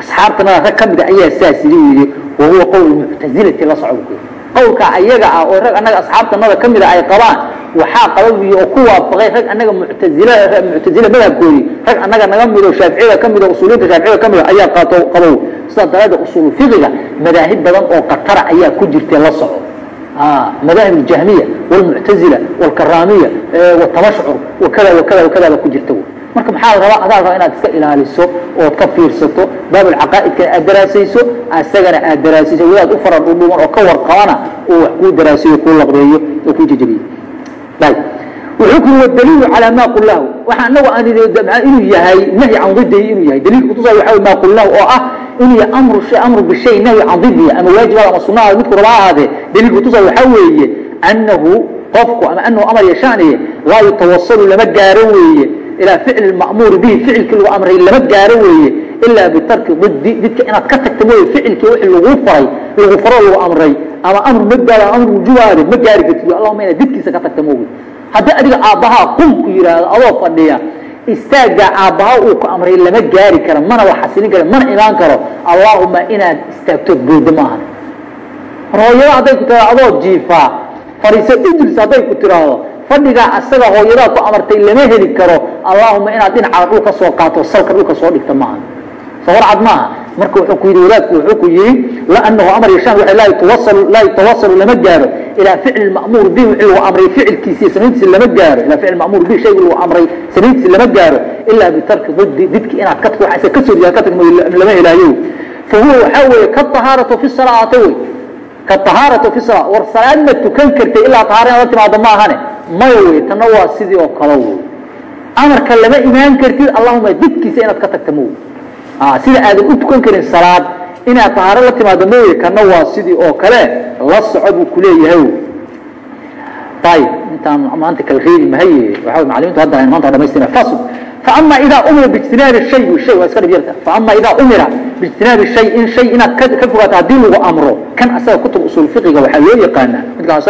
asxaabtanada rag ka mida ayaa saas yidhi yidhi wa huwa qowl muctazilati la socda qowlka ayaga ah oo rag annaga asxaabtanada ka mida ay qabaan waxaa qababiyo oo ku waafaqay rag annaga muctazila madhabkoodii rag annaga naga mido shaaficiyada ka mida usuuliyinta shaaficiyada ka mida ayaa qaato qabow. Sidaa daraaddeed usuul fiqiga madaahib badan oo qatara ayaa ku jirtay la soco walmuctazila walkaraamiya watamashcur wakada wakada wakada ba ku jirta marka maxaa rabaa adaa rabaa inaad iska ilaaliso ood ka fiirsato? Baabulcaqaa'idkana aad daraasayso asagana aad daraasayso. Wadaad u fara dhudhuuban oo ka warqabana oo wax kuu daraasayo kuu laqbeeyo oo kuu jejebiyo yihi daliilu calaa ma qul lahu waxa anagu aan inuu yahay nahyi can didihi inuu yahay. Daliilka kutusa waxa maa qul lahu oo ah inuu yahay amru shay amru bishay nahyi can didiya ama waajibaad ama sunnaha midku raba ahaadee. Daliilku tusa waxaa weeye annahu qofku ama anahu amar yashaaniye laa yutawasalu lama gaaro weeye ilaa ficli ma'muuri bihi ficilkii lagu amray lama gaaro weeye ilaa bitarki diddi didka inaad ka tagta mooye ficilkii wixii lagu faray lagu faro lagu amray ama amru madbaada amru wujubaade ma gaari kartid allahuma inaad didkiisa ka tagta mooge haddii adiga aabbahaa qum ku yidhaahdo adoo fadhiya istaaggaa aabbaha uu ku amray lama gaari karo mana wax xasilin karo mana imaan karo allaahuma inaad istaagtood boodo maaha hooyada hadday ku tiraado adoo jiifaa fariiso idris hadday ku tiraahdo fadhigaa asaga hooyadaa ku amartay lama heli karo. Allaahuma inaad dhinaca dhulka soo qaato salka dhulka soo dhigta maaha. Soo warcad maaha. Marka wuxuu ku yidhi wadaadku wuxuu ku yidhi laanahu amar yashaan waxa laa yatawasalu lama gaaro. Ilaa ficli ma'muur bihi wixii lagu amray ficilkiisa iyo samayntiisa lama gaaro. Ilaa ficli ma'muur bihi shayga lagu amray samayntiisa lama gaaro. Ilaa bitarki diddi didki inaad ka waxa ka soo diyaa ka tagmo lama helaayo. Fa huwa waxaa weeye ka tahaaratu fi salaati. Wey ka tahaaratu fi salaa war salaad ma tukan kartay ilaa tahaara inaad la timaado ma ahane maya wey tanna waa sidii oo kale wey amarka lama imaan kartid allahuma didkiisa inaad ka tagta mo sida aadan u tukan karin salaad inaad tahaaro la timaado mooye kana waa sidii oo kale la soco buu kuleeyahay ayib intaan maanta kala reebi mahaye waxa macalimiintu hadda maanta dhamaystina fasl faama idaa umira bijtinaabi shay shay waa iska dhib yarta. Faama idaa umira bijtinaabi shay in shay inaad ka ka fogaato haddii lagu amro kan asaga kutub usul fiqiga waxaa loo yaqaanaa. Midkan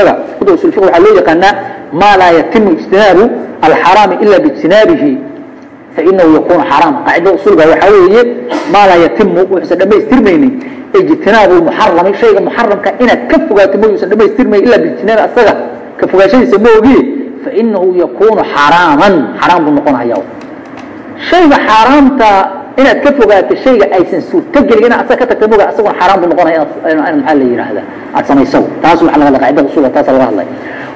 waxaa maa laa yatimu ijtinaabu alxaraami ila bijtinaabihi fainahu yakunu xaraam. Qaacida usulga waxaa weeye maa laa yatimu wuxuusan dhamaystirmaynin ijtinaabu lmuxarami shayga muxaramka inaad ka fogaato mooyuusan dhamaystirmayn ilaa bijtinaabi asaga. Ka fogaashadiisa moogi fainahu yakunu xaraaman xaraam buu noqonaya shayga xaaraamta inaad ka fogaato shayga aysan suurtogelin inaad asaga ka tagta mooga asaguna xaaraam buu noqonaya inaad maxaa la yidhaahdaa aad samayso taas waxa laga hadlay qaacida usulga taasa laga hadlay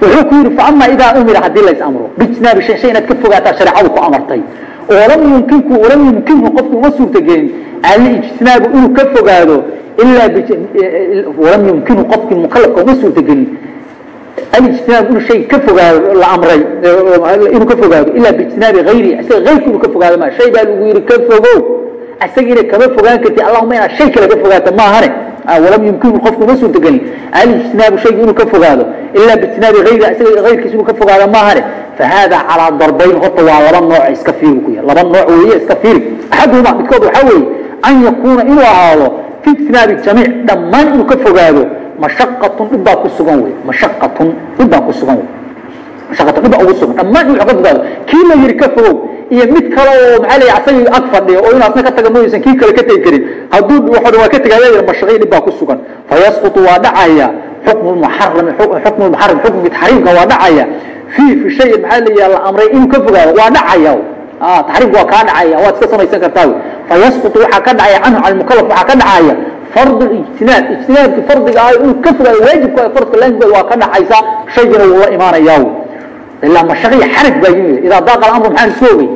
wuxuu ku yidhi faama idaa umira haddii lays amro. Bijtinaabi shay shay inaad ka fogaataa shareecadu ku amartay. Walam yumkinku walam yumkinku qofku uma suurtagelin alijtinaabu inuu ka fogaado ilaa walam yumkinu qofkii mukalafka uma suurtagelin alijtinaab inuu shay ka fogaado la amray inuu ka fogaado ilaa biijtinaabi hayri isaga hayrka inuu ka fogaado ma shay baa lagu yidhi ka fogow isagiina kama fogaan karti allahuma inaad shay kale ka fogaato maahane walam yumkinu qofku uma suurtagelin alijtinaabu shayga inuu ka fogaado ilaa biijtinaabi hayri isaga hayrkiisa inuu ka fogaado maahane fahada calaa darbayn horta waa laba nooc iska fiiri ku laba nooc weeye iska fiiri axaduhuma midkood waxaa weeye an yakuuna inuu ahaado fi ijtinaabi jamiic dhammaan inuu ka fogaado mashaqatun dhib baa ku sugan wey mashaqatun dhib baa ku sugan wey mashaqatun dhib baa ugu sugan dhammaan inuu ka fogaado kii la yidhi ka fogow iyo mid kale oo maaa asagii ag fadhiyo oo inaasna ka taga maysan kii kale ka tegi karin. Hadduu waa ka tegaaya mashruuciin baa ku sugan. Fayasqutu waa dhacaya. Xukmu muxarami xukmu muxaram xukumkii taxriimka waa dhacaya. Fii fi shayin maxaa la yidhaha la amray in ka fogaado waa dhacaya. Ah, taxriimka waa kaa dhacaya waad iska samaysan kartaa fayasqutu waxaa ka dhacaya canhu can mukalaf waxaa ka dhacaya fardu ijtinaad ijtinaadkii fardiga ah inuu ka fogaado waajibka farska laankigood waa ka dhacaysa shaygina wuu la imaanayaa ilaa mashaqiya xaraj baa yimid idaa daaqa alamru maxaa soogay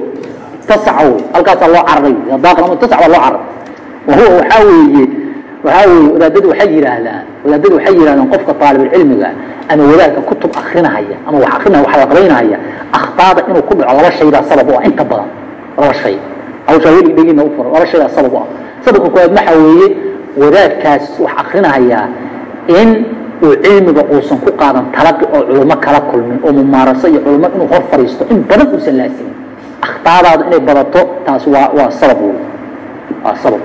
tasaca wey halkaasaa loo cararay idaa daaqa alamru tasac waa loo cararay wahuwa waxaa weeye waxaa weeye wadaadadu waxay yidhaahdaan wadaadadu waxay yidhahdaan qofka taalibulcilmiga ama wadaadka kutub akrinahaya ama wax akrinaya wax la qabaynahaya akhtaada inuu ku dhaco laba shay baa sabab u ah inta badan laba shay hawshaa welig dhegina u furo laba shay baa sabab u ah sababka koowaad maxaa weeye wadaadkaas wax akrinahayaa in uu cilmiga uusan ku qaadan talaqi oo culimo kala kulmin oo mumaaraso iyo culimo inuu hor fadhiisto in badan uusan laasimin akhtaadaadu inay badato taas waa waa sabab wey waa sabab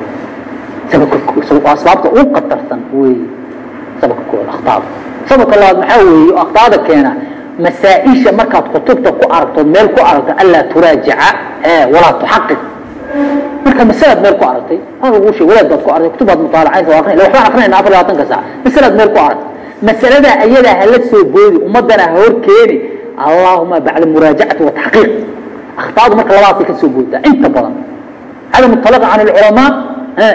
sababka asbaabta ugu qatarsan wey sababka koowaad akhtaada sababka labaad maxaa weeye oo akhtaada keena masaa-isha markaad kutubta ku aragto meel ku aragto allaa turaajaca walaa tuxaqiq. Marka masalaad meel ku aragtay lagu sheeg walaad baad ku aragtay kutubaad mutaalacaynta waa akrinay waxbaan akrinayna afar labaatanka saac masalaad meel ku aragtay masalada ayadaa hala soo boodi ummadana ha hor keeni. Allahuma bacda muraajacati wa taxqiiq. Akhtaadu marka labaadbay ka soo boodtaa inta badan. Cadamu talaqa can alculamaa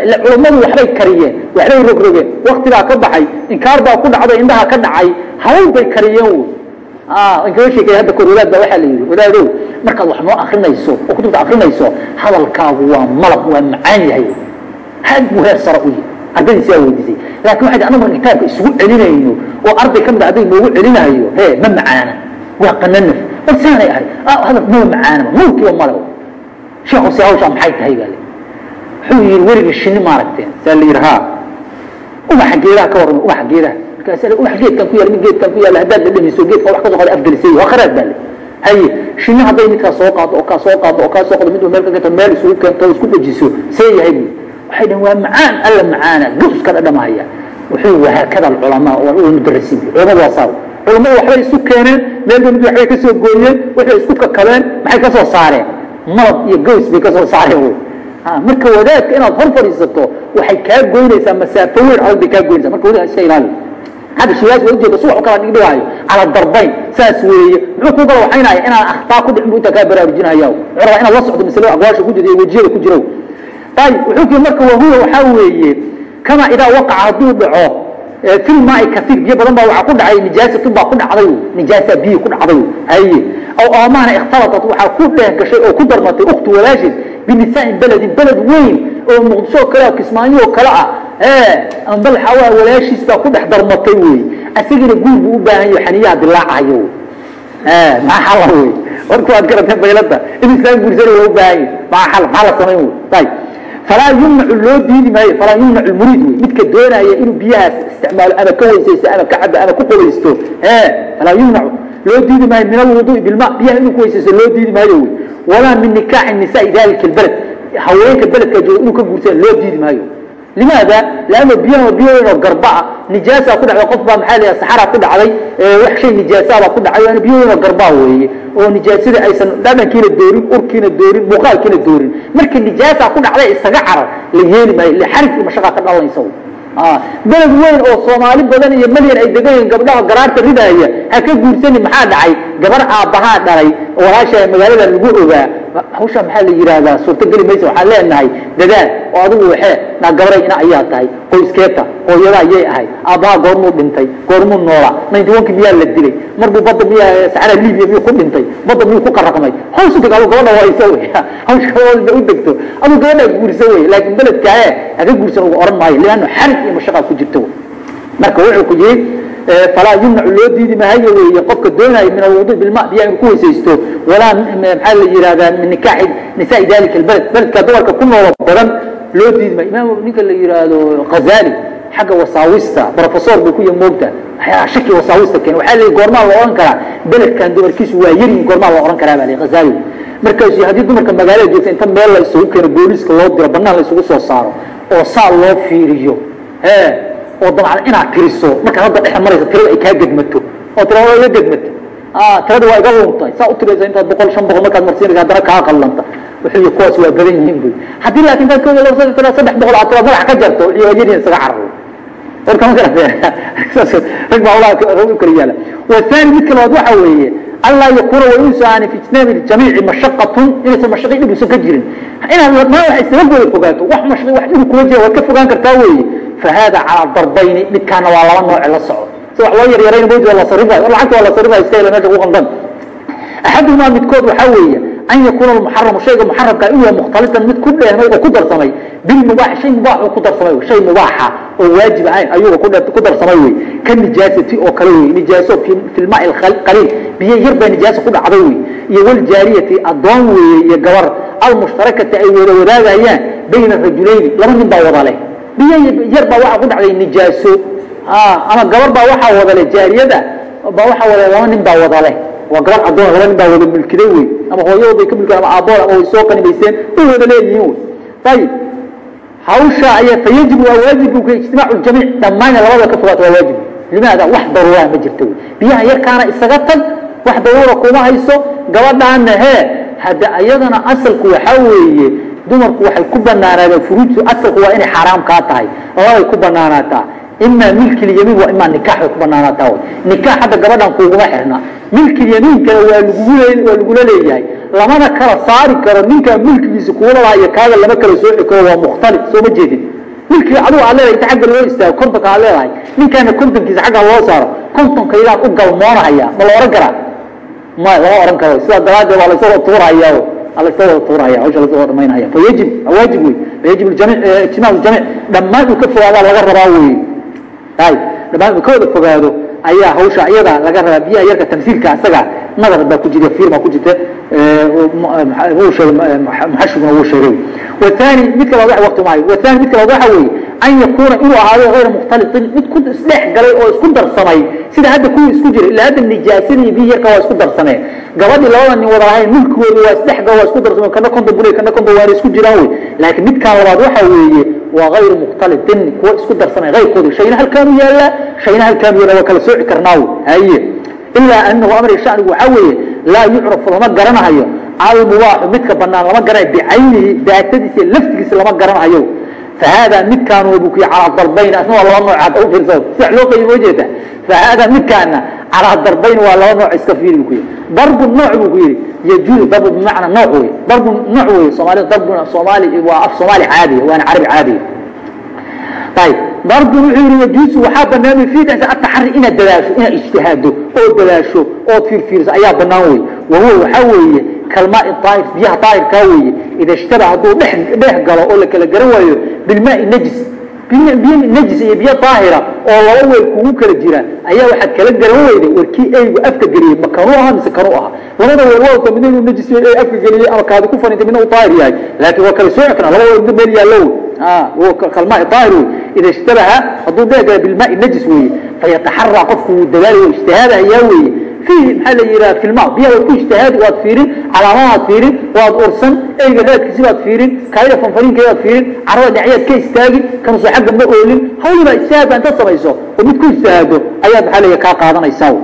ila culammadu waxbay kariyeen waxbay rogrogeen waktigaa ka baxay inkaar baa ku dhacday indhaha ka dhacay hawl bay kariyeen wy inkaga sheekay hadda kor wadaad baa waxaa la yidhi wadaadow markaad wax noo akrinayso oo kutubta akrinayso hadalkaagu waa malab waa macaan yahay. Aad buu heer sare u yahay ardaydiisi waa weydiisay laakin waxay anagu marka kitaabka isugu celinayno oo arday ka mid a arday noogu celinayo he ma macaana waa qananaf war saanay ahay. Hadal maba macaanaba mawkiiba male sheekhu si hawshaa maxay tahay? baa le wuxuu yihi weligii shini maaragteen saa la yidhi ha ubaxa geedaha ka warrama ubaxa geedaha. Markaas ubax geedkan ku yaalla mid geedkan ku yaalla haddaad dhadhamiso geedka wax ka soo qada afgelisay waa kharaad baa le haye shini hadday midkaa soo qaado oo kaa soo qaado oo kaa soo qaado midba meel ka keento meel isugu keento isku dhajiso see yahay bu waxay dhaheen waa macaan alla macaana gus ka dhadhamahaya wuxuu wahaakada alculamaa walmudarisiin culamadu waa saa culamadu waxbay isu keeneen meelba mid waxbay ka soo gooyeen waxay isku kakabeen maxay ka soo saareen? Malab iyo goys bay ka soo saareen wy marka wadaadka inaad hor fadhiisato waxay kaa goynaysaa masaafo weyn adag bay kaa goynaysaa. Marka wadaad iska ilaali hadda shiyaas waa ujeeda subax kala dhigdhigaayo cala darbayn saas weeye. Muxuu ku gala waxaynaya inaan akhtaa ku dhicin bu intaa kaa baraarujinaya rabaa inaad la socdo masalada aqwaasha ku jira iyo wejiyada ku jiro wuxuu marka wahuwa waxaa weeye kama idaa waqaca hadduu dhaco filmaai kaiir biyo badan baa waxaa ku dhacay nijaasatun baa ku dhacday nijaasa biyi ku dhacday haye aw amana ikhtalatat waxaa ku dheeh gashay oo ku darmatay uktu walaasheed binisaain beledin beled weyn oo muqdisho kale ah kismaayo oo kale ah. Ama bal xawaa walaashiis baa ku dhex darmatay wey asagina guur buu u baahan yaho xaniyaha dilaacayo. Maxaa xala wey warku waad garatee baylada in islaan guursana u baahan yahy maxaa xal maxaa la samayn wey ayib falaa yumnacu loo diidi maayo falaa yumnacu lmuriid wey midka doonaya inuu biyahaas isticmaalo ama ka weysaysto ama ka cabo ama ku qubaysto falaa yumnacu loo diidi maayo min alwuduui bilma biyaha inuu ku weysaysto loo diidi maayo wey walaa min nikaaxi nisaai dalika lbaled haweenka beledka jooga inuu ka guursana loo diidi maayo. Limaada lanna biyaha biyo weyn oo garba ah nijaasa ku dhacday qof baa maxaa la saxara ku dhacday wax shay nijaasaabaa ku dhacay waana oo garbaa weeye oo nijaasada aysan dhadhankiina doorin urkiina doorin muuqaalkiina doorin. Marka nijaasa ku dhacday isaga carar la yeeli maayo ile xarig iyo mashaqaa ka dhalanaysa beled weyn oo soomaali badan iyo malyan ay degan yihiin gabdhaha garaarta ridaaya ha ka guursani maxaa dhacay? Gabar aabbahaa dhalay walaasha magaalada lagu ogaa hawshaa maxaa la yidhaahdaa suurtogeli maysa waxaan leenahay dadaal oo adigu waxee naa gabaray ina ayaa tahay qoyskeeta hooyada ayay ahayd aabbahaa goormuu dhintay goormuu noolaa ninety one ki miyaa la dilay marbuu badda miyaa saxara libiya miyuu ku dhintay badda miyuu ku qaraqmay haws u deg adu gabadha waysa wey [LAUGHS] hawsha u degto adu gabadha guursa wey laakiin beledkaae haka guursan uga oran maayo lianno xarig iyo mashaqaa ku jirto. Marka wuxuu ku yihi falaa yumnacu loo diidi maayo weeye qofka doonaya min alwudu bilma biyaa inuu ku weysaysto walaa maxaa la yihahdaa min nikaaxi nisaai dalika albaled beledka dumarka ku noolo badan loo diidi maayo imaam ninka la yihaahdo khazali xagga wasaawista professor buu ku yahi moogta. Waxyaa shaki wasaawista keena. Waxaa la goormaa la ohan karaa. Beledkan dumarkiisu waa yaryihin goormaa la ohan karaa baa la khazali markaasu haddii dumarka magaalada joogta inta meel la isugu keeno booliiska loo diro banaan la isugu soo saaro oo saa loo fiiriyo oo dabcan inaad tiriso. Markaad hadda dhexe maraysa tirada ay kaa gedmato oo tirada iga gedmata tirada waa iga luntay. Saa u tiraysa intaad boqol shan boqol markaad marsiinaysa haddana kaa qallanta wuxuu kuwaas waa badan yihiin buy haddii laakiin intaad kooda saddex boqol aad tira madaxa ka jarto wuxuu waa yadin isaga cararo warka ma garate [LAUGHS] rag baa ulaa u kala yaalla wathani midka labaad waxa weeye anlaa yakuna waa inuusan aani fi ijtinaabi jamiici mashaqatun inaysan mashaqi dhib usan ka jirin. Inaad maa wax isaga wada fogaato. Wax mashaqi wax dhib kuma jira waad ka fogaan kartaa weeye. فhada calىa darbayni midkaana waa laba nooc la soco. Si wax loo yaryarayna mawd waa la sarifay lacagta waa la sarifay iska ila meesha ku qaldan axaduhumaa midkood waxaa weeye an yakuuna almuxaramu shayga muxaramka inuu yahay mukhtalitan mid ku dheehmay oo ku darsamay bilmubaax shay mubaax oo ku darsamay shay mubaaxa oo waajib ahayn ayuga ku darsamay wey ka nijaasati oo kale wey nijaaso fi lmaai qaliil biyo yar baa nijaasa ku dhacday wey iyo waljaariyati adoon weeye iyo gabar almushtarakati ay wada wadaagayaan bayna rajulayni laba nin baa wada leh biyo yar baa waxaa ku dhacday nijaaso ama gabar baa waxaa wadale jaariyada baa waxaa wada laba nin baa wadale waa gabar adoon laba nin baa wada milkiday wey ama hooyadood bay ka milkeen ama aabood ama way soo qanibayseen way wada leeyihiin wey ayib hawsha ayaa fayajib waa waajib ka ijtimaacu jamiic dhammaanna labada ka fogaato waa waajib. Limaada wax daruuraa ma jirto wey biyaha yarkaana isaga tag wax daruura kuma hayso gabadhaana hee hadda ayadana asalku waxaa weeye dumarku waxay ku banaanaadeen furuujtu asalku waa inay xaaraam kaa tahay labay ku banaanaataa imaa milkilyamiin waa imaa nikaax bay ku banaanaataa nikaax hadda gabadhan kuuguma xirna milkilyamiinkana waa lagula waa lagula leeyahay lamana kala saari karo ninkaa milkigiisa kuula lahaa iyo kaaga lama kala sooci karo waa mukhtalif soo ma jeedin milkiga adigu aad leedahay inta xagga loo istaago kontonka aad leedahay ninkaana kontonkiisa xagga loo saaro kontonkaydaan u galmoonahaya ma la ohan karaa ma lama ohan karo sidaa daraaddeed waa laysoo tuurhayaa alasta wada tuuraya hawsha la soo dhamaynaya fayajib waajib wey fayajib ijtimaac jamiic dhammaan uu ka fogaadaa laga rabaa wey uu wada fogaado ayaa hawsha iyada laga rabaa biyaha yarka tamsiilka asaga nadar baa ku jira fiir baa ku jirta wuu sheegay muxashiguna wuu sheegay. Wathani midka labaad waqti maayo. Wathani midka labaad waxa weeye an yakuuna inuu ahaado hayra mukhtaliطin mid ku isdhex galay oo isku darsamay sida hadda kuwii isku jira ila hadda nijaasada iyo biyi yarka waa isku darsameen gabadhii labada nin wada lahayn milkigooda waa isdhex gal waa isku darsameen kana konton bulay kana konton waana isku jiraan wey laakiin midkaan labaad waxa weeye waa hayru mukhtaliطin kuwa isku darsamay hayrkoodi shayna halkaanu yaallaa shayna halkaanu yaalla waa kala sooci karnaa wey haye ilaa anahu amri shanigu waxaa weeye laa yucrafu lama garanahayo. Almubaaxu midka banaan lama garanayo bicaynihi daatadiisa laftigiisa lama garanahayo فhada midkaan bu ku calىa darbayn asna waa laba noocaad u fiirsa sida loo qaybo jeeda فhada midkaana calىa darbayn waa laba nooc iska fiiri bu ku yihi darbu nooc bu ku yihi yajuuz darbu bimacna nooc wey darbu nooc wey soomaalida darbu soomaali waa af soomaali caadiya waana carabi caadiya ayb darbu wuxuu yihi yajuusu waxaa banaamay fiika ataxari inaad dadaasho inaad ijtihaado oo dadaasho ood fiirfiirso ayaa banaan wey wahuwa waxaa weeye kalmaai aahir biyaha daahirkaa weeye ida ishtaba hadduu dhex galo oo la kala garan waayo bilmaai najis biyo najis iyo biyo daahira oo laba weel kugu kala jira ayaa waxaad kala garan weyda warkii eygu afka geliyey ma kanuu ahaa mise kanuu ahaa labada weel waa midna inuu najis yahay afka geliyey ama kaadi ku fanintay midna uu daahir yahay laakiin waa kala sooci karna laba weel mid meel yaallo kalmaai daahir wey ida ishtabaha hadduu dhex gala bilmaai najis weeye fayataxaraa qofku wuu dadaalayo ijtihaadahayaa weeye fiihi maxaa la yidhaha filma biyaha waad ku ijtihaadi waad fiirin calaamadaad fiirin waad ursan eyga raadkiisi baad fiirin kaayida fanfaniinkeedaad fiirin carada dhinacyaad ka istaagi kanuusa xagga ma oolin hawliba ijtihaad baa intaad samayso oo mid ku ijtihaado ayaad maxaa la kaa qaadanaysaa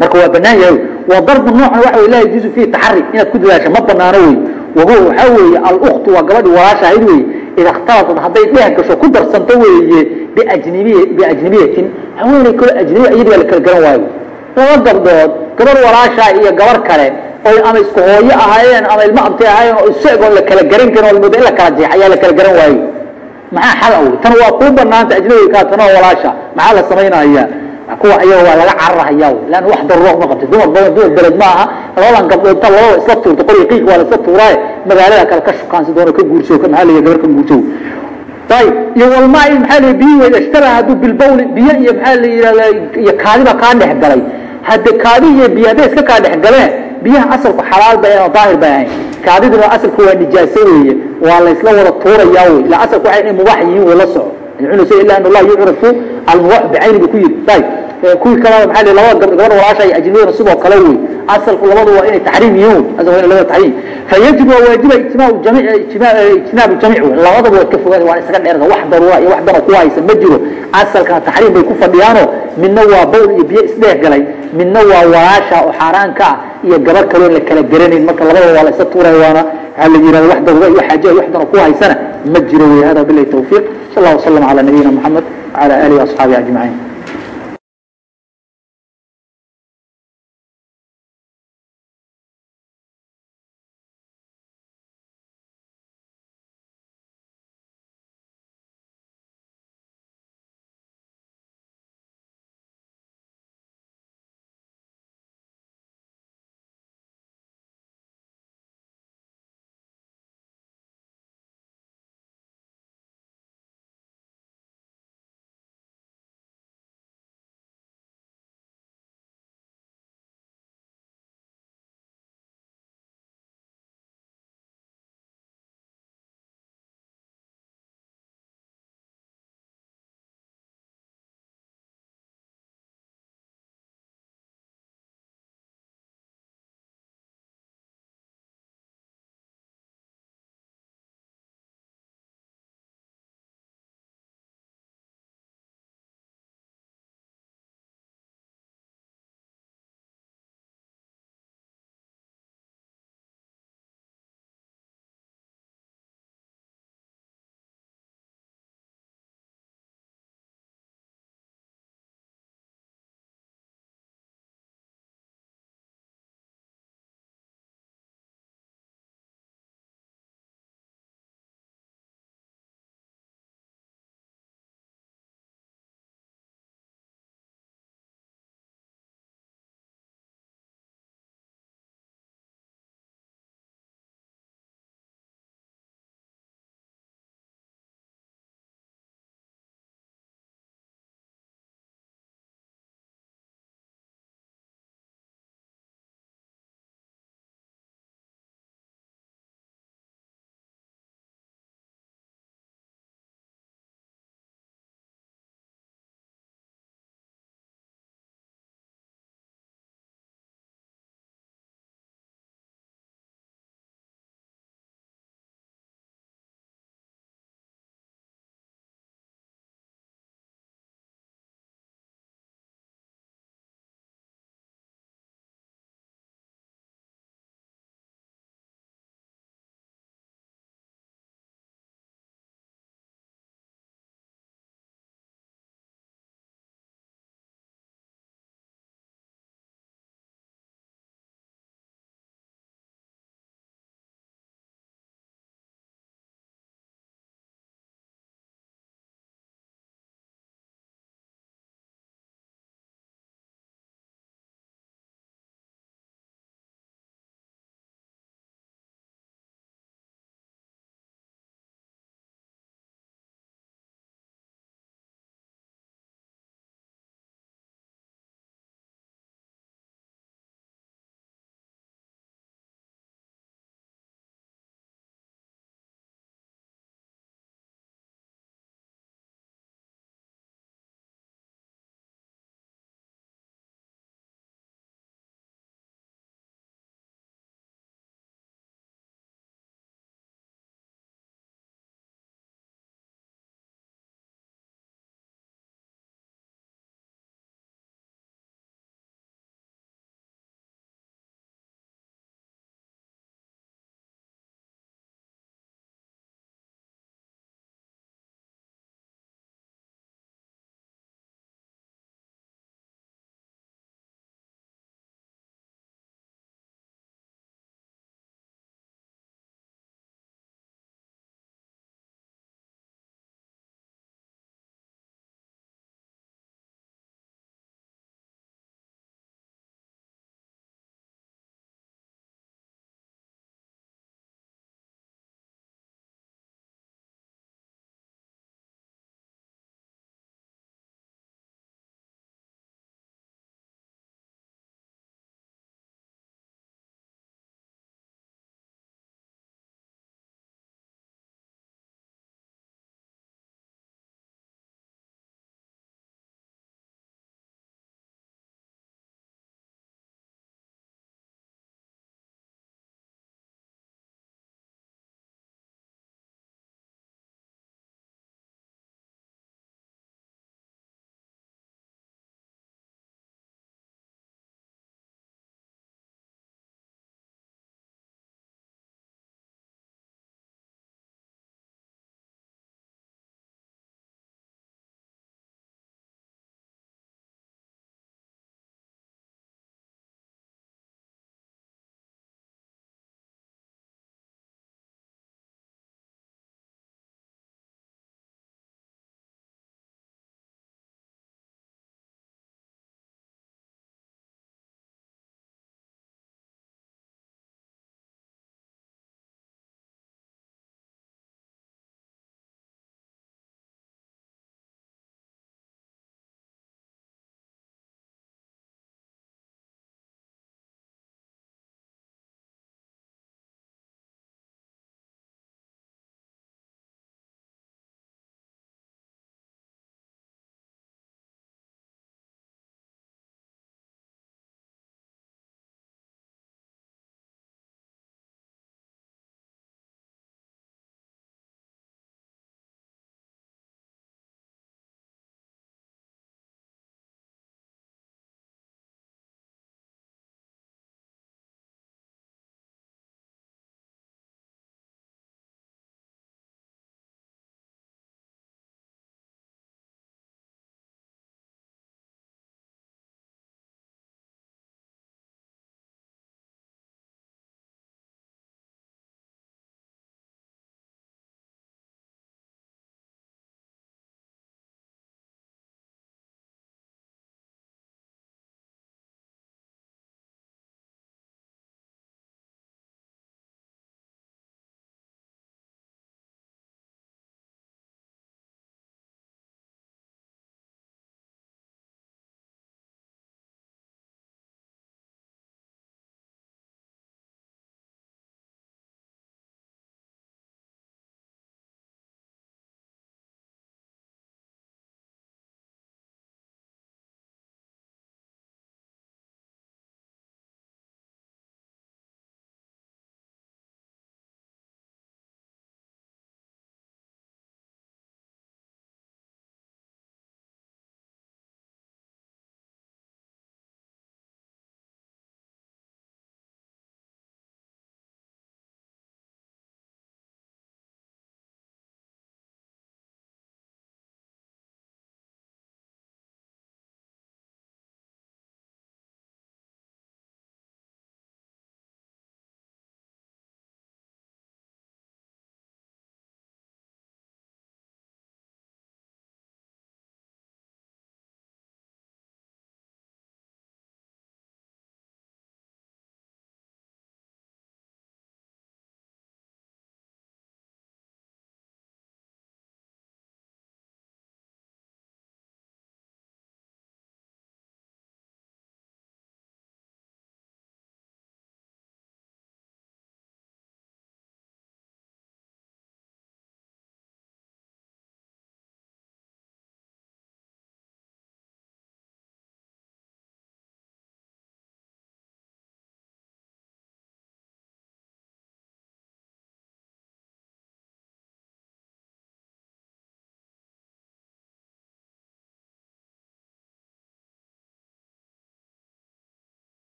marka waa banaan yahay waa darbu noocna waxa wey laa yajuuzu fiihi taxari inaad ku dadaasho ma banaano wey wahuwa waxaa weeye aluktu waa gabadhii walaasha ahayd weye ida اkhtalatad hadday dhex laba gabdhood gabar walaashaa iyo gabar kale oy ama isku hooyo ahaayeen ama ilmo abtay ahaayeen oo isagoo la kala garan karin oo mooda in la kala jeex ayaa la kala garan waayo maxaa xal aw tan waa kuu banaanta ajnabiga kaa tan oo walaasha. Maxaa la samaynaya kuwa ayaga waa laga cararahaya lan wax daruuro ma qabta dumar badan dumar beled ma aha. Labadan gabdhood ta labada isla tuurta qori qiiq waa la isla tuuraaye. Magaalada kale ka shukaansi doono ka guurso maxaa la gabar ka guurso ayb iyo walmaai maxaa la biyi weyda ishtara hadduu bilbawli biyo iyo maxaa la yidhahda iyo kaadiba kaa dhex galay hadde kaadi iyo biyo hadday iska kaa dhex galeen biyaha asalku xalaal bay oo daahir bay ahayn. Kaadiduna asalku waa nijaaso weeye waa la isla wada tuurayaa wey ila asalku waxay inay mubaax yihiin way la soco cunaysa ila an allah yucrafu almubaax bicayni bu ku yidhi. Ayb kuwii kalena maxaa laba gabdh gabadh walaasha iyo ajnabiyana sidoo kale wey asalku labadu waa inay taxriim yihiin. Waa inay labada taxriim. Fayajib waa waajiba ijtimaacu jamiic ijtinaabu jamiic wey labadaba waad ka fogaan waa isaga dheerda wax daruura iyo wax dana ku haysa ma jiro. Asalkana taxriim bay ku fadhiyaano midna waa bawl iyo biyo isdheeh galay midna waa walaasha oo xaaraanka ah iyo gabar kaloon la kala garanayn marka labadaba waa la isa tuuraya waana waxaa la yihahda wax daruura iyo xaaje wax dana ku haysana ma jiro. Wey hada bilahi tawfiiq. Sal allah wasalam calaa nabiyina moxamed wacala alihi waasxaabihi ajmaciin